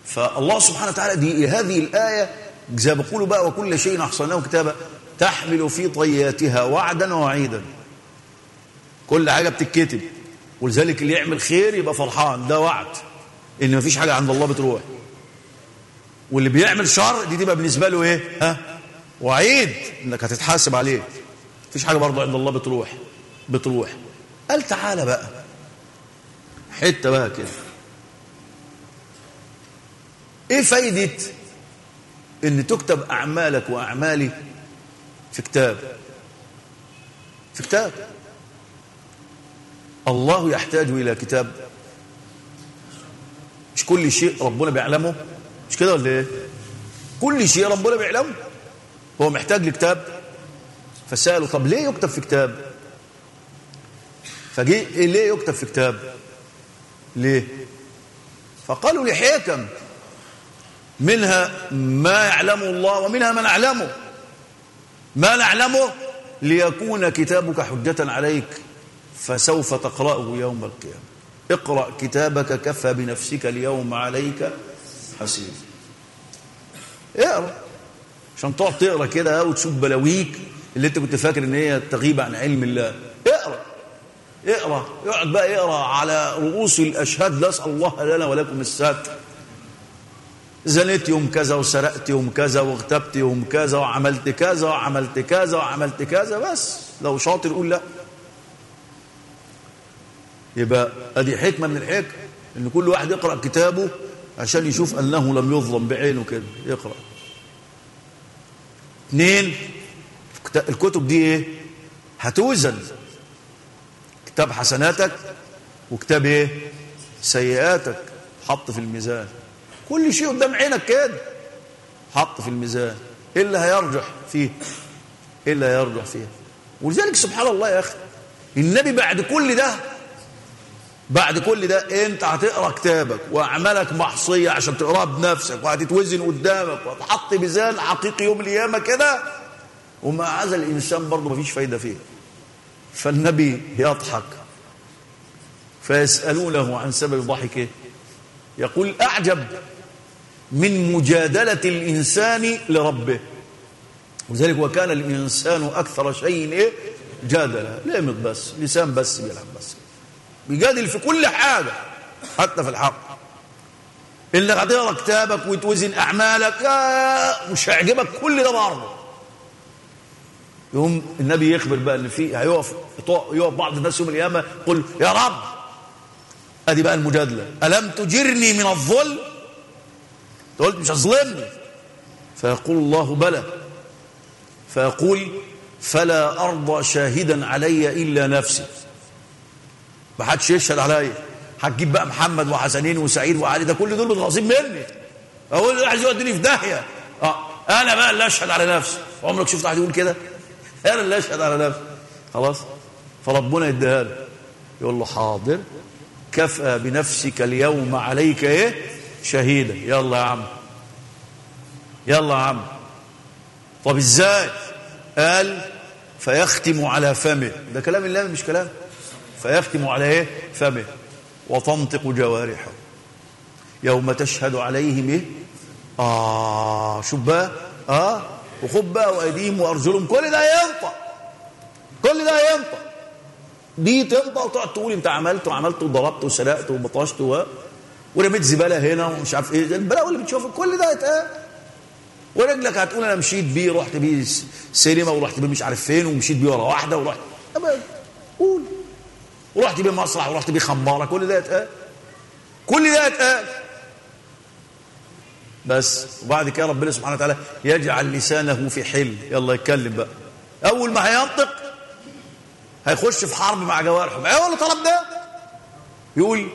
فالله سبحانه وتعالى دي هذه الآية زي ما بيقولوا بقى وكل شيء أحصيناه كتابا تحمل في طياتها وعدا ووعيدا. كل حاجة بتتكتب. ولذلك اللي يعمل خير يبقى فرحان. ده وعد. إن مفيش حاجة عند الله بتروح. واللي بيعمل شر دي تبقى بالنسبة له إيه؟ ها؟ وعيد إنك هتتحاسب عليه. مفيش حاجة برضه عند الله بتروح بتروح. قال تعالى بقى. حتة بقى كده. إيه فايدة إن تكتب أعمالك وأعمالي في كتاب؟ في كتاب. الله يحتاج إلى كتاب. مش كل شيء ربنا بيعلمه مش كده ولا إيه؟ كل شيء ربنا بيعلمه. هو محتاج لكتاب. فسأله طب ليه يكتب في كتاب؟ فجي إيه ليه يكتب في كتاب؟ ليه؟ فقالوا لحكم منها ما يعلمه الله ومنها ما نعلمه ما نعلمه؟ ليكون كتابك حجة عليك فسوف تقرأه يوم القيامة. اقرأ كتابك كفى بنفسك اليوم عليك. حسيب اقرأ. عشان تقعد تقرأ كده وتشوف بلاويك اللي انت كنت فاكر إن هي تغيب عن علم الله. اقرأ. اقرأ. يقعد بقى يقرأ على رؤوس الأشهاد. نسأل الله لنا ولكم الساتر زنيت يوم كذا وسرقت يوم كذا واغتبت يوم كذا وعملت كذا وعملت كذا وعملت كذا. بس لو شاطر قول لا. يبقى أدي حكمة من الحكم إن كل واحد يقرأ كتابه عشان يشوف أنه لم يظلم بعينه كده يقرأ. اثنين الكتب دي إيه؟ هتوزن. كتاب حسناتك وكتاب إيه؟ سيئاتك. حط في الميزان. كل شيء قدام عينك كده. حط في الميزان. إيه اللي هيرجح فيه؟ إيه اللي هيرجح فيه؟ ولذلك سبحان الله يا أخي النبي بعد كل ده بعد كل ده انت هتقرأ كتابك وأعمالك محصية عشان تقرأها بنفسك وهتتوزن قدامك وهتحط ميزان حقيقي يوم القيامة كده. ومع هذا الإنسان برضه مفيش فايدة فيه. فالنبي يضحك فيسألونه عن سبب ضحكه. يقول أعجب من مجادلة الإنسان لربه. وذلك وكان الإنسان أكثر شيء إيه؟ جادلة ليمت بس لسان بس بيلعب بس. بيجادل في كل حاجة. حتى في الحق. إنك هتقرا كتابك وتوزن أعمالك مش هيعجبك كل ده برضه. يوم النبي يخبر بقى إن في هيقف يقف بعض الناس يوم القيامة يقول يا رب ادي بقى المجادلة. ألم تجرني من الظلم؟ قلت مش هظلمني فيقول الله بلى. فيقول فلا أرضى شاهدا علي إلا نفسي. ما حدش يشهد عليا. هتجيب بقى محمد وحسنين وسعيد وعلي ده كل دول متغاظين مني. أقول له عايز يوديني في داهية. آه أنا بقى اللي أشهد على نفسي. عمرك شفت واحد يقول كده؟ أنا اللي أشهد على نفسي. خلاص؟ فربنا يديها له. يقول له حاضر. كفى بنفسك اليوم عليك إيه؟ شهيدا. يلا يا عم. يلا يا عم. طب إزاي؟ قال فيختم على فمه. ده كلام الله مش كلام. فيختم على إيه فمه وتنطق جوارحه. يوم تشهد عليهم إيه؟ آه بقى آه وخد بقى وأيديهم وأرجلهم. كل ده ينطق. كل ده ينطق. دي تنطق وتقعد تقول انت عملت وعملت وضربت وسرقت وبطشت و... ورميت زبالة هنا ومش عارف إيه. البلاوي اللي بتشوفها كل ده يتقال. ورجلك هتقول أنا مشيت بيه رحت بيه سينما ورحت بيه مش عارف فين ومشيت بيه ورا واحدة ورحت. قول. ورحت بيه مسرح ورحت بيه خماره كل ده يتقال كل ده يتقال بس وبعد كده ربنا سبحانه وتعالى يجعل لسانه في حل. يلا يتكلم بقى. أول ما هينطق هيخش في حرب مع جوارحهم. إيه اللي طلب ده؟ يقول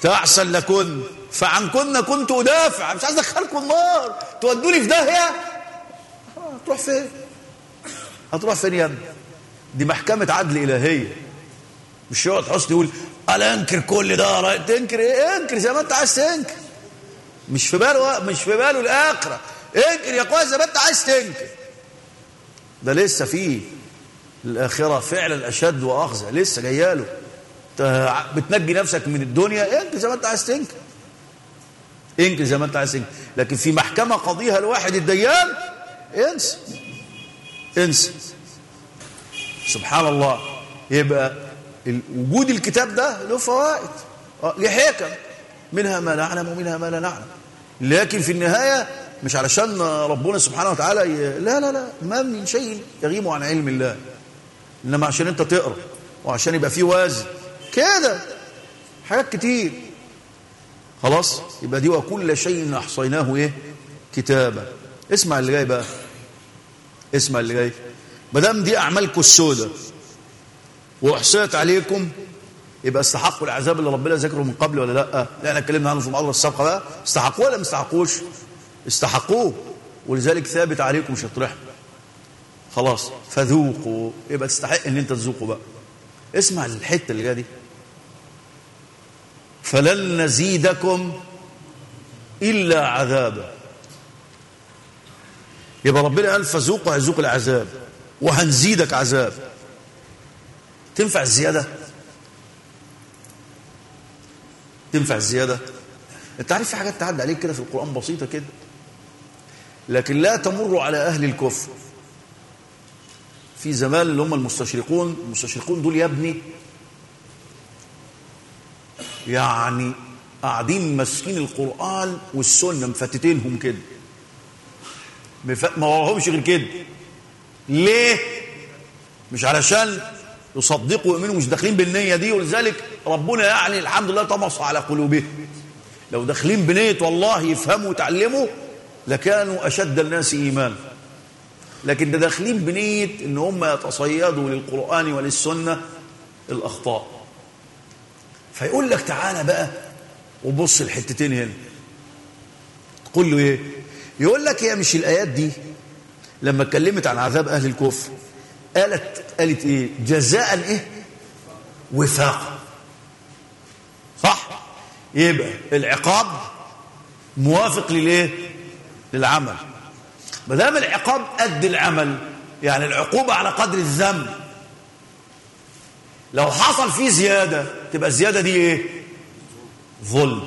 تعسا لكن فعن كنا كنت أدافع. مش عايز أدخلكم النار. تودوني في داهية؟ هتروح فين؟ هتروح فين يا ابني؟ دي محكمة عدل إلهية. مش يقعد حسني يقول أنا أنكر كل ده؟ تنكر إيه؟ انكر زي ما أنت عايز تنكر. مش في باله مش في باله الآخرة. انكر يا أخويا زي ما أنت عايز تنكر. ده لسه فيه الآخرة فعلا أشد وأخزى لسه جاية له. بتنجي نفسك من الدنيا؟ انكر زي ما أنت عايز تنكر. انكر زي ما أنت عايز تنكر. لكن في محكمة قضيها الواحد الديان انسى. انسى. سبحان الله. يبقى وجود الكتاب ده له فوائد. له حكم منها ما نعلم ومنها ما لا نعلم. لكن في النهاية مش علشان ربنا سبحانه وتعالى ي... لا لا لا. ما من شيء يغيب عن علم الله. إنما عشان أنت تقرأ وعشان يبقى فيه وازن. كده. حاجات كتير. خلاص؟ يبقى دي وكل شيء أحصيناه إيه؟ كتابا اسمع اللي جاي بقى. اسمع اللي جاي. ما دام دي أعمالكم السوداء واحصيت عليكم. يبقى استحقوا العذاب اللي ربنا ذكره من قبل ولا لا؟ لا إحنا اتكلمنا عنه في المحاضره السابقة بقى. استحقوه ولا ما استحقوش؟ استحقوه. ولذلك ثابت عليكم شطرحه خلاص فذوقوا. يبقى تستحق ان انت تذوقوا بقى. اسمع الحتة اللي جاية دي. فلن نزيدكم إلا عذابا. يبقى ربنا قال فذوقوا هيذوق العذاب. وهنزيدك عذاب. تنفع الزيادة؟ تنفع الزيادة؟ انت عارف في حاجات تعدي عليك كده في القرآن بسيطة كده؟ لكن لا تمر على أهل الكفر. في زمان اللي هم المستشرقون المستشرقون دول يا ابني يعني قاعدين ماسكين القرآن والسنة مفتتينهم كده. ما وراهمش غير كده. ليه؟ مش علشان يصدقوا ويؤمنوا مش داخلين بالنية دي ولذلك ربنا يعني الحمد لله طمس على قلوبهم. لو داخلين بنية والله يفهموا ويتعلموا لكانوا أشد الناس إيمانا. لكن ده داخلين بنية إن هم يتصيدوا للقرآن وللسنة الأخطاء. فيقول لك تعالى بقى وبص الحتتين هنا. تقول له إيه؟ يقول لك يا مش الآيات دي لما اتكلمت عن عذاب أهل الكفر. قالت قالت إيه؟ جزاء إيه؟ وفاقا. صح؟ يبقى العقاب موافق للإيه؟ للعمل. ما دام العقاب قد العمل يعني العقوبة على قدر الذنب. لو حصل فيه زيادة تبقى الزيادة دي إيه؟ ظلم.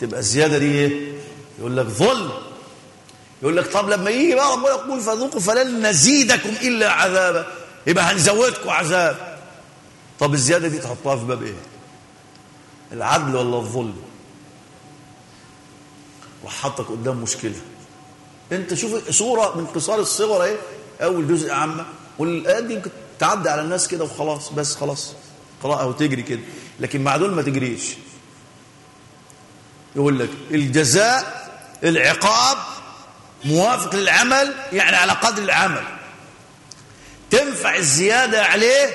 تبقى الزيادة دي إيه؟ يقول لك ظلم. يقول لك طب لما يجي بقى ربنا يقول فذوقوا فلن نزيدكم إلا عذابا. يبقى هنزودكم عذاب. طب الزيادة دي تحطها في باب إيه؟ العدل ولا الظلم؟ وحطك قدام مشكلة. أنت شوف صورة من قصار الصغر إيه؟ أول جزء عامة. والآيات دي يمكن تعدي على الناس كده وخلاص بس خلاص. قراءة وتجري كده. لكن مع دول ما تجريش. يقول لك الجزاء العقاب موافق للعمل يعني على قدر العمل. تنفع الزيادة عليه؟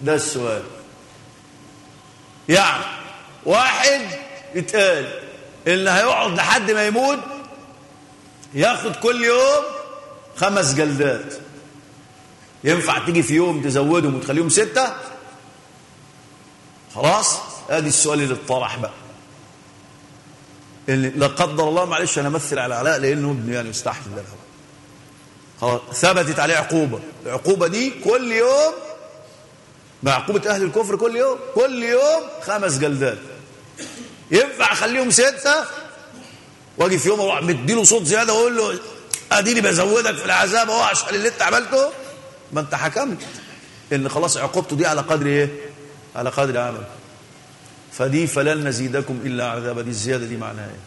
ده السؤال. يعني واحد يتقال اللي هيقعد لحد ما يموت ياخد كل يوم خمس جلدات. ينفع تيجي في يوم تزودهم وتخليهم ستة؟ خلاص ادي السؤال اللي اتطرح بقى. لا قدر الله معلش أنا أمثل على علاء لأنه ابني يعني يستحمل ده خلاص ثبتت عليه عقوبة. العقوبة دي كل يوم مع عقوبة أهل الكفر كل يوم كل يوم خمس جلدات. ينفع أخليهم ستة؟ وأجي في يوم أروح مديله صوت زيادة وأقول له أديني بزودك في العذاب اهو عشان اللي أنت عملته؟ ما أنت حكمت. إن خلاص عقوبته دي على قدر إيه؟ على قدر عمل فدي فلن نزيدكم إلا عذابا دي الزيادة دي معناها إيه؟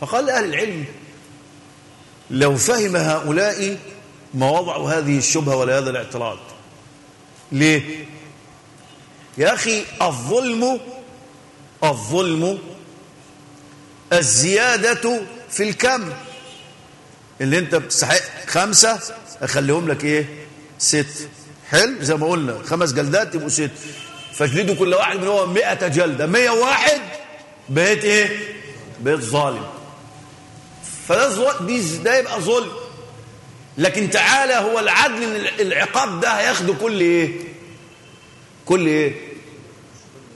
فقال أهل العلم لو فهم هؤلاء ما وضعوا هذه الشبهة ولا هذا الاعتراض. ليه؟ يا أخي الظلم الظلم الزيادة في الكم. اللي أنت بتستحق خمسة أخليهم لك إيه؟ ست. حلو زي ما قلنا خمس جلدات يبقوا ست. فاجلدوا كل واحد منهم 100 جلدة. 101 بقيت إيه؟ بقيت ظالم. فده دي ده يبقى ظلم. لكن تعالى هو العدل العقاب ده هياخده كل إيه؟ كل إيه؟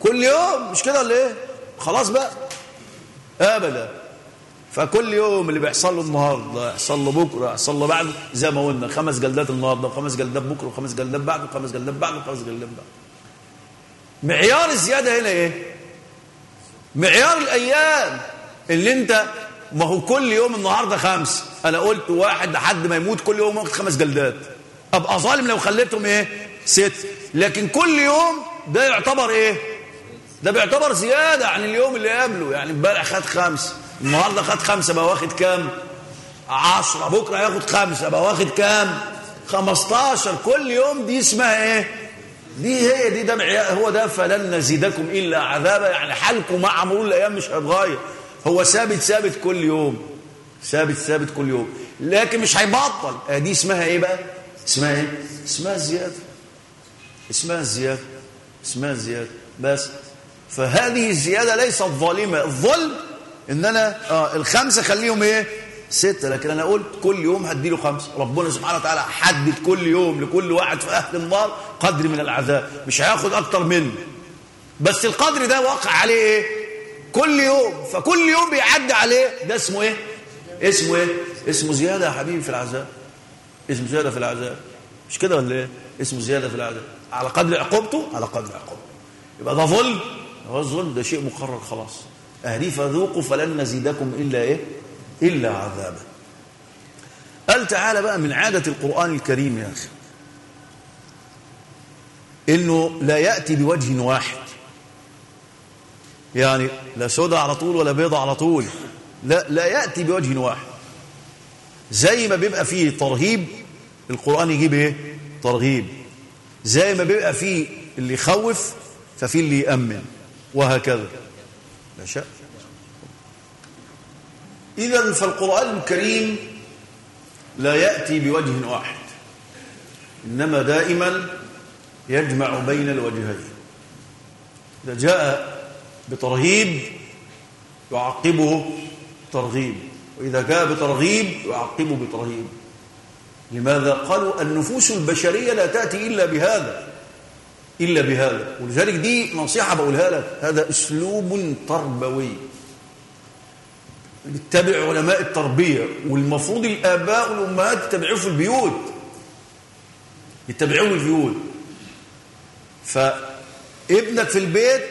كل يوم. مش كده ولا إيه؟ خلاص بقى. ابدا. فكل يوم اللي بيحصل له النهارده يحصل له بكرة يحصل له بعده زي ما قلنا خمس جلدات النهارده وخمس جلدات بكرة وخمس جلدات بعده وخمس جلدات بعده وخمس جلدات بعده. معيار الزيادة هنا إيه؟ معيار الأيام اللي أنت ما هو كل يوم النهارده خمس. أنا قلت واحد لحد ما يموت كل يوم واخد خمس جلدات. أبقى ظالم لو خليتهم إيه؟ ست. لكن كل يوم ده يعتبر إيه؟ ده بيعتبر زيادة عن اليوم اللي قبله. يعني امبارح خد خمس. النهارده خد خمسه بقى واخد كام؟ عشرة. بكرة هياخد خمسه بقى واخد كام؟ 15 كل يوم دي اسمها إيه؟ دي هي دي ده هو ده فلن نزيدكم إلا عذابا؟ يعني حالكم مع مرور الأيام مش هيتغير هو ثابت ثابت كل يوم. ثابت ثابت كل يوم. لكن مش هيبطل. دي اسمها إيه بقى؟ اسمها إيه؟ اسمها الزيادة. اسمها الزيادة. اسمها الزيادة. بس. فهذه الزيادة ليست ظالمة. الظلم إن أنا آه الخمسة خليهم إيه؟ ستة لكن أنا قلت كل يوم هديله خمسة. ربنا سبحانه وتعالى حدد كل يوم لكل واحد في أهل النار قدر من العذاب. مش هياخد أكتر منه. بس القدر ده واقع عليه إيه؟ كل يوم. فكل يوم بيعدي عليه. ده اسمه إيه؟ اسمه إيه؟ اسمه زيادة يا حبيبي في العذاب. اسمه زيادة في العذاب. مش كده ولا إيه؟ اسمه زيادة في العذاب. على قدر عقوبته؟ على قدر عقوبته. يبقى ده ظلم. هو الظلم ده شيء مقرر خلاص. أهدي فذوقوا فلن نزيدكم إلا إيه؟ إلا عذابا. قال تعالى بقى من عادة القرآن الكريم يا أخي إنه لا يأتي بوجه واحد. يعني لا سودة على طول ولا بيضة على طول. لا, لا يأتي بوجه واحد. زي ما بيبقى فيه ترهيب القرآن يجيب إيه؟ ترغيب زي ما بيبقى فيه اللي يخوف ففيه اللي يأمن. وهكذا. لا شأ إذا فالقرآن الكريم لا يأتي بوجه واحد إنما دائما يجمع بين الوجهين. إذا جاء بترهيب يعقبه ترغيب وإذا جاء بترغيب يعقبه بترهيب. لماذا؟ قالوا النفوس البشرية لا تأتي إلا بهذا إلا بهذا. ولذلك دي نصيحة بقولها لك هذا أسلوب تربوي. بتتبع علماء التربية والمفروض الآباء والأمهات يتبعوه في البيوت. يتبعوه في البيوت فابنك في البيت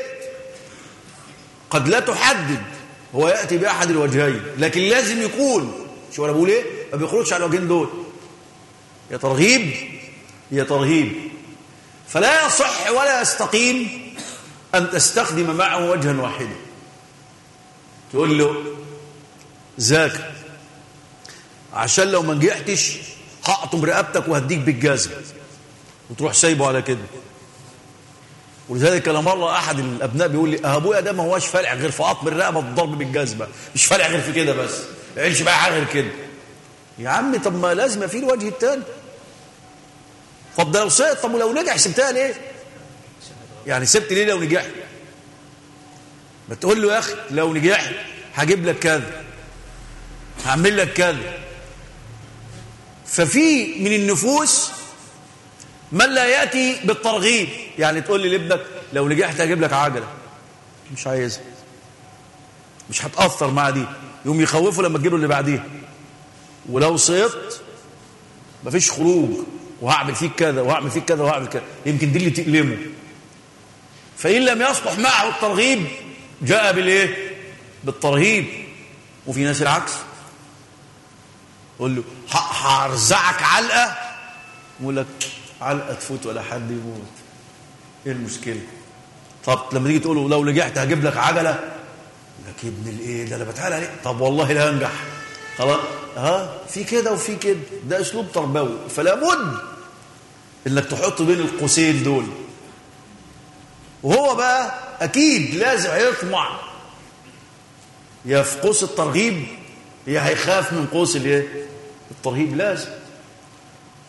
قد لا تحدد هو يأتي بأحد الوجهين لكن لازم يكون. شو أنا بقول إيه؟ ما بيخرجش على الوجهين دول. يا ترغيب يا ترهيب. فلا يصح ولا يستقيم أن تستخدم معه وجها واحدا. تقول له ذاكر عشان لو ما نجحتش هقطم رقبتك وهديك بالجزم. وتروح سايبه على كده. ولذلك أنا مرة أحد الأبناء بيقول لي ابويا ده ما هواش فالع غير في قطم الرقبة الضرب بالجزمة. مش فالع غير في كده بس. ما يعملش بقى حاجة غير كده. يا عم طب ما لازم في الوجه الثاني طب ده لو سقط طب ولو نجح سبتها ليه؟ يعني سبت ليه لو نجحت؟ ما تقول له يا أخي لو نجحت هجيب لك كذا. هعمل لك كذا. ففي من النفوس من لا يأتي بالترغيب. يعني تقول لي لابنك لو نجحت هجيب لك عجلة. مش عايزها. مش هتأثر مع دي. يقوم يخوفه لما تجيله اللي بعديها. ولو سقطت مفيش خروج. وهعمل فيك كذا وهعمل فيك كذا وهعمل كذا. يمكن دي اللي تألمه. فإن لم يصلح معه الترغيب جاء بالإيه؟ بالترهيب. وفي ناس العكس. يقول له هرزعك علقة؟ يقول لك علقة تفوت ولا حد يموت. إيه المشكلة؟ طب لما تيجي تقول له لو نجحت هجيب لك عجلة؟ لك ابن الإيه ده أنا بتعالى عليه طب والله لا انجح خلاص؟ ها؟ في كده وفي كده. ده أسلوب تربوي. فلا بد إنك تحط بين القوسين دول. وهو بقى أكيد لازم هيطمع. يا في قوس الترغيب يا هيخاف من قوس الإيه؟ الترهيب لازم.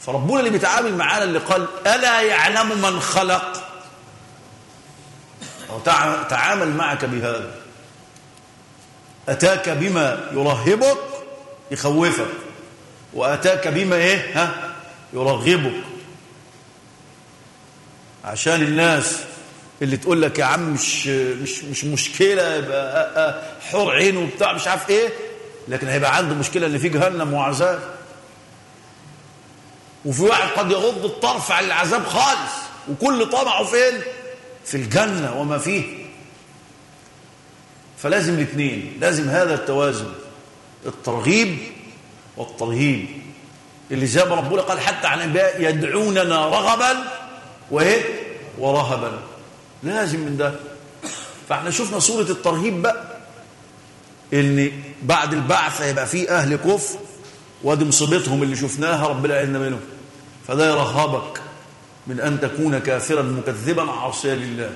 فربنا اللي بيتعامل معانا اللي قال ألا يعلم من خلق؟ أو تعامل معك بهذا. أتاك بما يرهبك يخوفك وأتاك بما إيه؟ ها؟ يرغبك. عشان الناس اللي تقول لك يا عم مش مش مش مشكلة يبقى حور عينه وبتاع مش عارف إيه لكن هيبقى عنده مشكلة إن في جهنم وعذاب. وفي واحد قد يغض الطرف عن العذاب خالص وكل طمعه فين؟ في الجنة وما فيه. فلازم الاثنين لازم هذا التوازن الترغيب والترهيب. اللي زي ما ربنا قال حتى عن الأنبياء يدعوننا رغبا وإيه؟ ورهبا. لازم من ده. فإحنا شفنا صورة الترهيب بقى. إن بعد البعث هيبقى فيه أهل كفر وادي مصيبتهم اللي شفناها ربنا يعيننا منهم. فده يرهبك من أن تكون كافرا مكذبا عاصيا لله.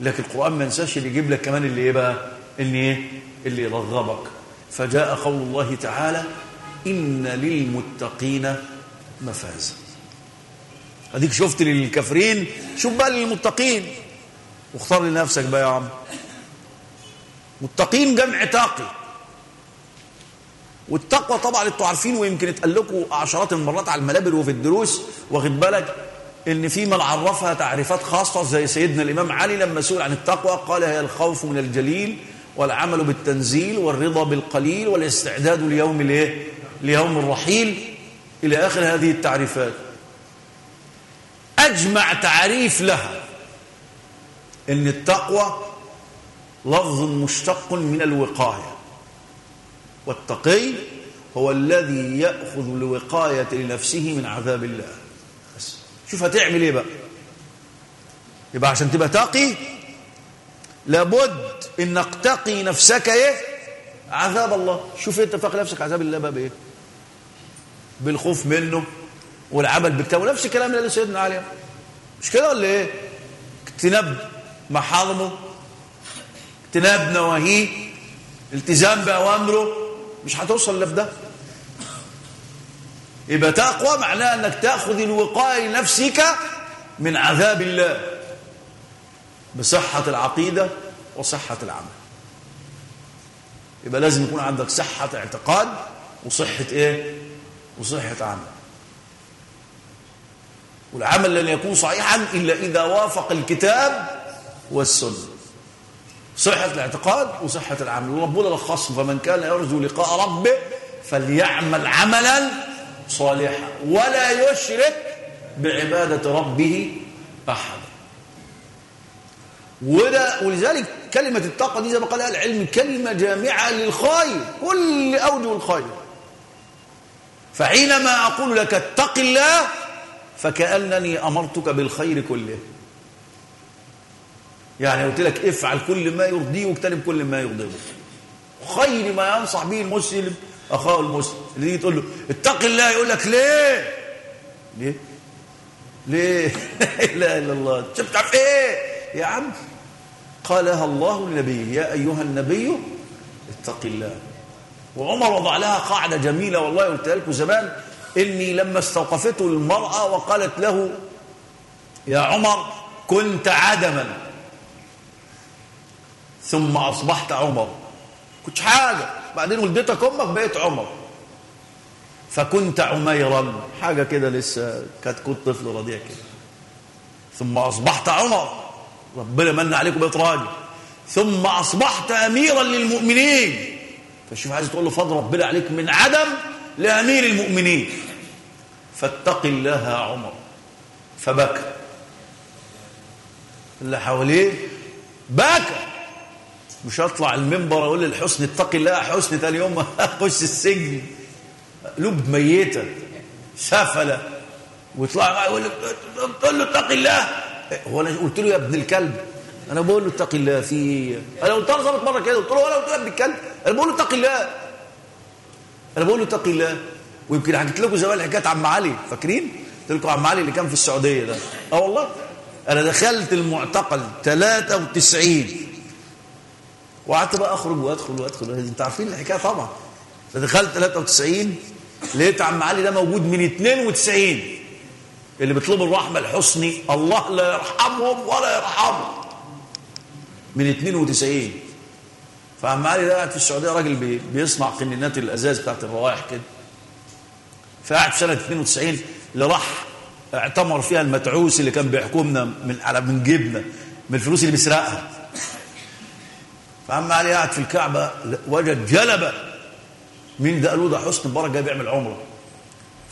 لكن القرآن ما ينساش اللي يجيب لك كمان اللي إيه بقى؟ اللي إيه؟ اللي يرغبك. فجاء قول الله تعالى إن للمتقين مفازا. أديك شفت للكافرين؟ شوف بقى للمتقين. واختار لنفسك بقى يا عم. متقين جمع تاقي والتقوى طبعا أنتوا عارفين ويمكن اتقال لكم عشرات المرات على المنابر وفي الدروس واخد بالك؟ إن في من عرفها تعريفات خاصة زي سيدنا الإمام علي لما سئل عن التقوى قال هي الخوف من الجليل والعمل بالتنزيل والرضا بالقليل والاستعداد ليوم الإيه؟ ليوم الرحيل. إلى آخر هذه التعريفات. أجمع تعريف لها إن التقوى لفظ مشتق من الوقاية. والتقي هو الذي يأخذ الوقاية لنفسه من عذاب الله. بس شوف هتعمل إيه بقى. يبقى عشان تبقى تقي لابد انك تقي نفسك إيه؟ عذاب الله. شوف انت تقي نفسك عذاب الله بقى بإيه؟ بالخوف منه والعمل بالكتاب. ونفس الكلام اللي سيدنا علي. مش كده ولا إيه؟ اجتناب محارمه اجتناب نواهيه التزام بأوامره مش هتوصل في ده. يبقى تقوى معناه أنك تأخذ الوقاية لنفسك من عذاب الله بصحة العقيدة وصحة العمل. يبقى لازم يكون عندك صحة اعتقاد وصحة إيه؟ وصحة عمل. والعمل لن يكون صحيحا إلا إذا وافق الكتاب والسنة. صحة الاعتقاد وصحة العمل. وربنا لخصه فمن كان يرجو لقاء ربه فليعمل عملا صالحا. ولا يشرك بعبادة ربه أحدا وده ولذلك كلمة التقوى دي زي ما قال العلم كلمة جامعة للخير كل أوجه الخير. فحينما أقول لك اتق الله فكأنني أمرتك بالخير كله. يعني قلت لك افعل كل ما يرضيه واجتنب كل ما يغضبه خير ما ينصح به المسلم أخاه المسلم. اللي تيجي تقول له اتق الله يقول لك ليه؟ ليه؟ ليه؟ لا إله إلا الله. شفت عارف إيه؟ يا عم قالها الله لنبيه يا أيها النبي اتق الله. وعمر وضع لها قاعدة جميلة والله قلت لكم زمان إني لما استوقفته المرأة وقالت له يا عمر كنت عدما. ثم أصبحت عمر. كنتش حاجة. بعدين ولدتك أمك بقيت عمر. فكنت عميرا. حاجة كده لسه كانت كنت طفل رضيع كده. ثم أصبحت عمر. ربنا من عليك وبقيت راجل. ثم أصبحت اميرا للمؤمنين. فشوف عايز تقول له فضل ربنا عليك من عدم لأمير المؤمنين. فاتق الله عمر. فبكى. اللي حواليه بكى. مش هطلع المنبر أقول للحسن اتق الله حسن تاني يوم أخش السجن. قلوب ميتة سفلة. ويطلع يقول تقول له اتق الله. هو أنا قلت له يا ابن الكلب. أنا بقول له اتق الله في أنا قلت له ظابط مرة كده قلت له أنا قلت له يا ابن الكلب. أنا بقول له اتق الله. أنا بقول له اتق الله. ويمكن حكيت لكم زمان حكاية عم علي فاكرين؟ قلت لكم عم علي اللي كان في السعودية ده. آه والله. أنا دخلت المعتقل 93 وقعدت بقى أخرج وأدخل وأدخل. أنت عارفين الحكاية طبعا. فدخلت 93 لقيت عم علي ده موجود من 92 اللي بيطلبوا الرحمة الحسني الله لا يرحمهم ولا يرحمهم من 92 فعم علي ده قاعد في السعودية راجل بي بيصنع قنينات الأزاز بتاعت الروائح كده. فقعد في سنه 92 اللي راح اعتمر فيها المتعوس اللي كان بيحكمنا من على من جيبنا من الفلوس اللي بيسرقها. فعم علي قاعد في الكعبة وجد جلبة مين ده قالوا ده حسن جاي بيعمل عمرة.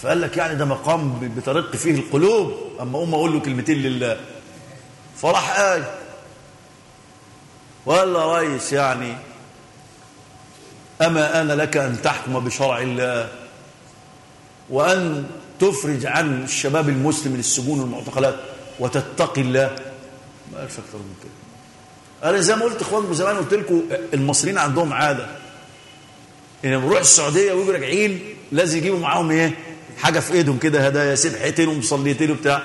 فقال لك يعني ده مقام بترق فيه القلوب. أما اقوم أقول له كلمتين لله. فراح قال وقال له ريس يعني أما أنا لك أن تحكم بشرع الله وأن تفرج عن الشباب المسلم من السجون والمعتقلات وتتقي الله. ما قالش أكتر من كده. أنا زي ما قلت اخوانكم زمان قلت لكم المصريين عندهم عادة. إن لما بيروحوا السعودية ويجوا راجعين لازم يجيبوا معاهم إيه؟ حاجة في إيدهم كده هدايا سبحتين ومصليتين وبتاع.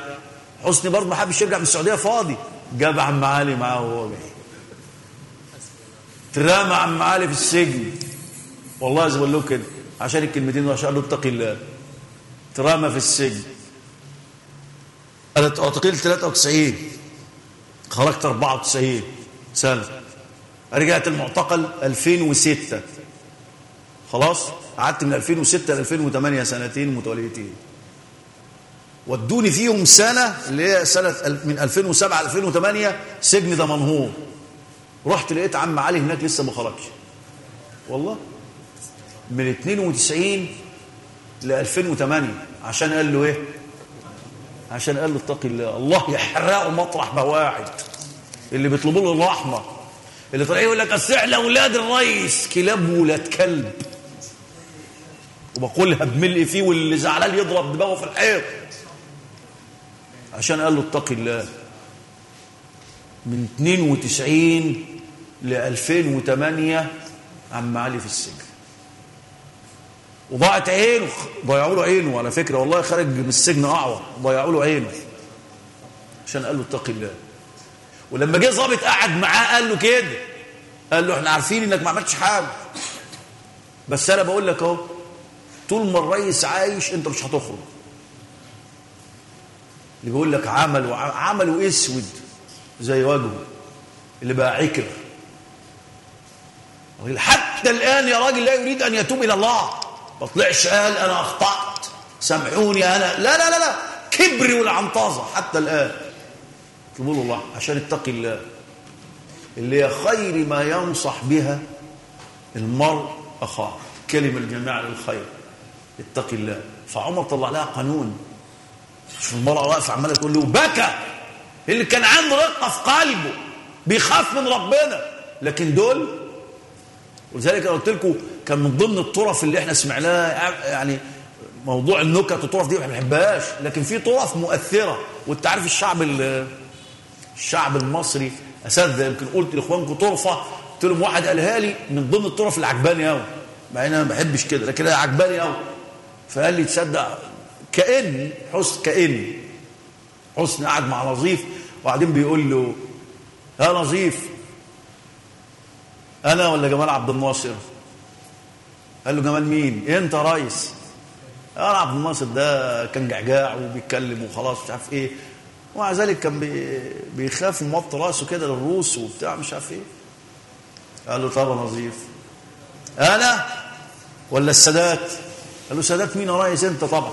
حسني برضه ما حبش يرجع من السعودية فاضي. جاب عم علي معاه وهو جاي. ترمى عم علي في السجن. والله بقول له كده عشان الكلمتين دول عشان قال له اتقي الله. ترمى في السجن. أنا اعتقلت 93 خرجت 94 سنه رجعت المعتقل 2006 خلاص؟ قعدت من 2006 ل 2008 سنتين متواليتين ودوني فيهم سنة اللي هي سنة من 2007 ل 2008 سجن دمنهور. رحت لقيت عم علي هناك لسه ما خرجش. والله؟ من 92 ل 2008 عشان قال له إيه؟ عشان قال له اتقي الله الله يحرقه مطرح بواعد. اللي بيطلبوا له الرحمة. اللي طالعين يقول لك اصل إحنا أولاد الريس كلاب ولاد كلب. وبقولها بملء فيه واللي زعلان يضرب دماغه في الحيط. عشان قال له اتقي الله. من 92 ل 2008 عم علي في السجن. وضاعت عينه ضيعوا له عينه على فكرة. والله خرج من السجن أعور ضيعوا له عينه. عشان قال له اتقي الله. ولما جه ظابط قعد معاه قال له كده. قال له إحنا عارفين انك ما عملتش حاجة. بس أنا بقول لك اهو طول ما الريس عايش انت مش هتخرج. اللي بيقول لك عمل عمله اسود زي وجهه اللي بقى عكر. حتى الآن يا راجل لا يريد أن يتوب إلى الله. ما طلعش قال أنا أخطأت. سامحوني أنا. لا لا لا لا. كبري والعنطازه حتى الآن. اطلبوا له الله عشان اتقي الله. اللي هي خير ما ينصح بها المرء أخاه. كلمة الجماعة للخير. اتقي الله. فعمر طلع لها قانون. شوف المرأة واقفة عمالة تقول له بكى! اللي كان عنده رقة في قلبه. بيخاف من ربنا. لكن دول ولذلك قلت لكم كان من ضمن الطرف اللي إحنا سمعناها يعني موضوع النكت والطرف دي ما بنحبهاش. لكن في طرف مؤثرة. وأنت عارف الشعب الشعب المصري. أساتذة يمكن قلت لإخوانكم طرفة. قلت لهم واحد قالها لي من ضمن الطرف اللي عجباني قوي مع إن أنا ما بحبش كده لكن هي عجباني قوي فقال لي تصدق كأن حسن كأن. حسني قاعد مع نظيف. وبعدين بيقول له يا نظيف أنا ولا جمال عبد الناصر؟ قال له جمال مين؟ أنت ريس أنا عبد الناصر ده كان جعجاع وبيتكلم وخلاص مش عارف إيه. ومع ذلك كان بي بيخاف وموط رأسه كده للروس وبتاع مش عارف إيه. قال له طب نظيف. أنا ولا السادات؟ قال له سادات مين يا ريس أنت؟ طبعا.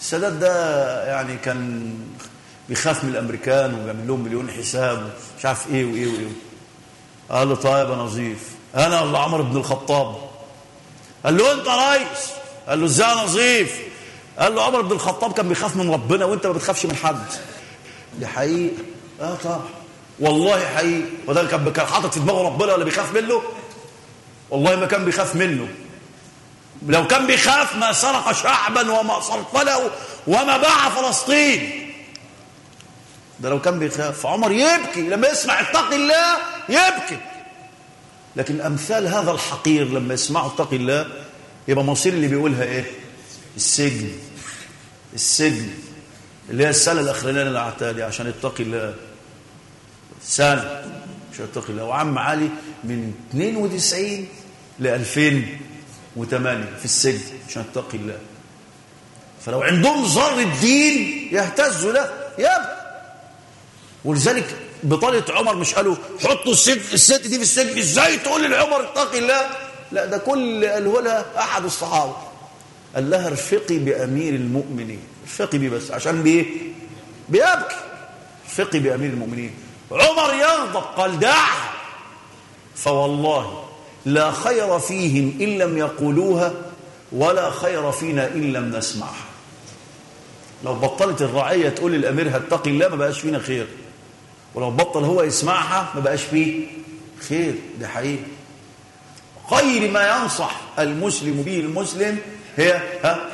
السادات ده يعني كان بيخاف من الأمريكان وبيعمل لهم مليون حساب ومش عارف إيه وإيه وإيه قال له طيب يا نظيف. أنا ولا عمر بن الخطاب. قال له أنت ريس قال له إزاي نظيف؟ قال له عمر بن الخطاب كان بيخاف من ربنا وانت ما بتخافش من حد. دي حقيقة. آه طبعا. والله حقيقي. وده كان كان حاطط في دماغه ربنا ولا بيخاف منه؟ والله ما كان بيخاف منه. لو كان بيخاف ما سرق شعبا وما صرفله وما باع فلسطين. ده لو كان بيخاف. عمر يبكي. لما يسمع اتق الله يبكي. لكن أمثال هذا الحقير لما يسمعوا اتق الله يبقى مصير اللي بيقولها إيه؟ السجن. السجن اللي هي السنة الاخرانيه اللي قعدتها دي عشان اتقي الله. سنة. عشان اتقي الله. وعم علي من 92 ل 2008 في السجن عشان اتقي الله. فلو عندهم ذر الدين يهتزوا له. يبقى ولذلك بطالة عمر مش قالوا حطوا الست, الست دي في السجن. إزاي تقول لعمر اتقي الله؟ لا ده كل قاله لها أحد الصحابة. قال لها ارفقي بأمير المؤمنين. ارفقي بيه بس عشان بيه بيبكي ارفقي بأمير المؤمنين. عمر يغضب قال دعها. فوالله لا خير فيهم إن لم يقولوها ولا خير فينا إن لم نسمعها. لو بطلت الرعية تقول للأمير اتقي الله ما بقاش فينا خير. ولو بطل هو يسمعها ما بقاش فيه خير. ده حقيقي. خير ما ينصح المسلم به المسلم هي ها؟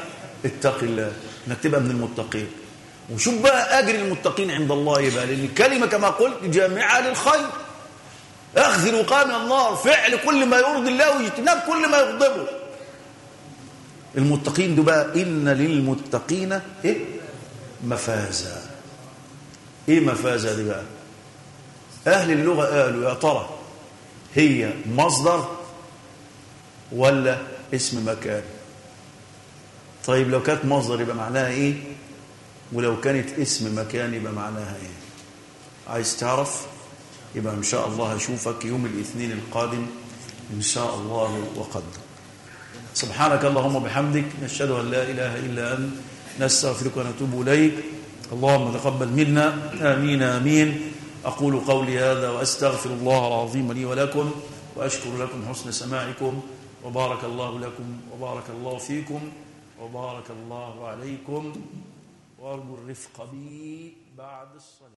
اتق الله إنك تبقى من المتقين. وشوف بقى أجر المتقين عند الله يبقى لأن الكلمة كما قلت جامعة للخير. أخذ الوقاية من النار فعل كل ما يرضي الله واجتناب كل ما يغضبه. المتقين دول بقى إن للمتقين إيه؟ مفازا. إيه مفازا دي بقى؟ أهل اللغة قالوا يا ترى هي مصدر ولا اسم مكان؟ طيب لو كانت مصدر يبقى معناها إيه؟ ولو كانت اسم مكان يبقى معناها إيه؟ عايز تعرف؟ يبقى إن شاء الله اشوفك يوم الاثنين القادم إن شاء الله وقدر سبحانك اللهم وبحمدك نشهد أن لا إله إلا أنت نستغفرك ونتوب إليك. اللهم تقبل منا. آمين آمين. أقول قولي هذا وأستغفر الله العظيم لي ولكم وأشكر لكم حسن سماعكم وبارك الله لكم وبارك الله فيكم. وبارك الله عليكم وارجو الرفق بي بعد الصلاة.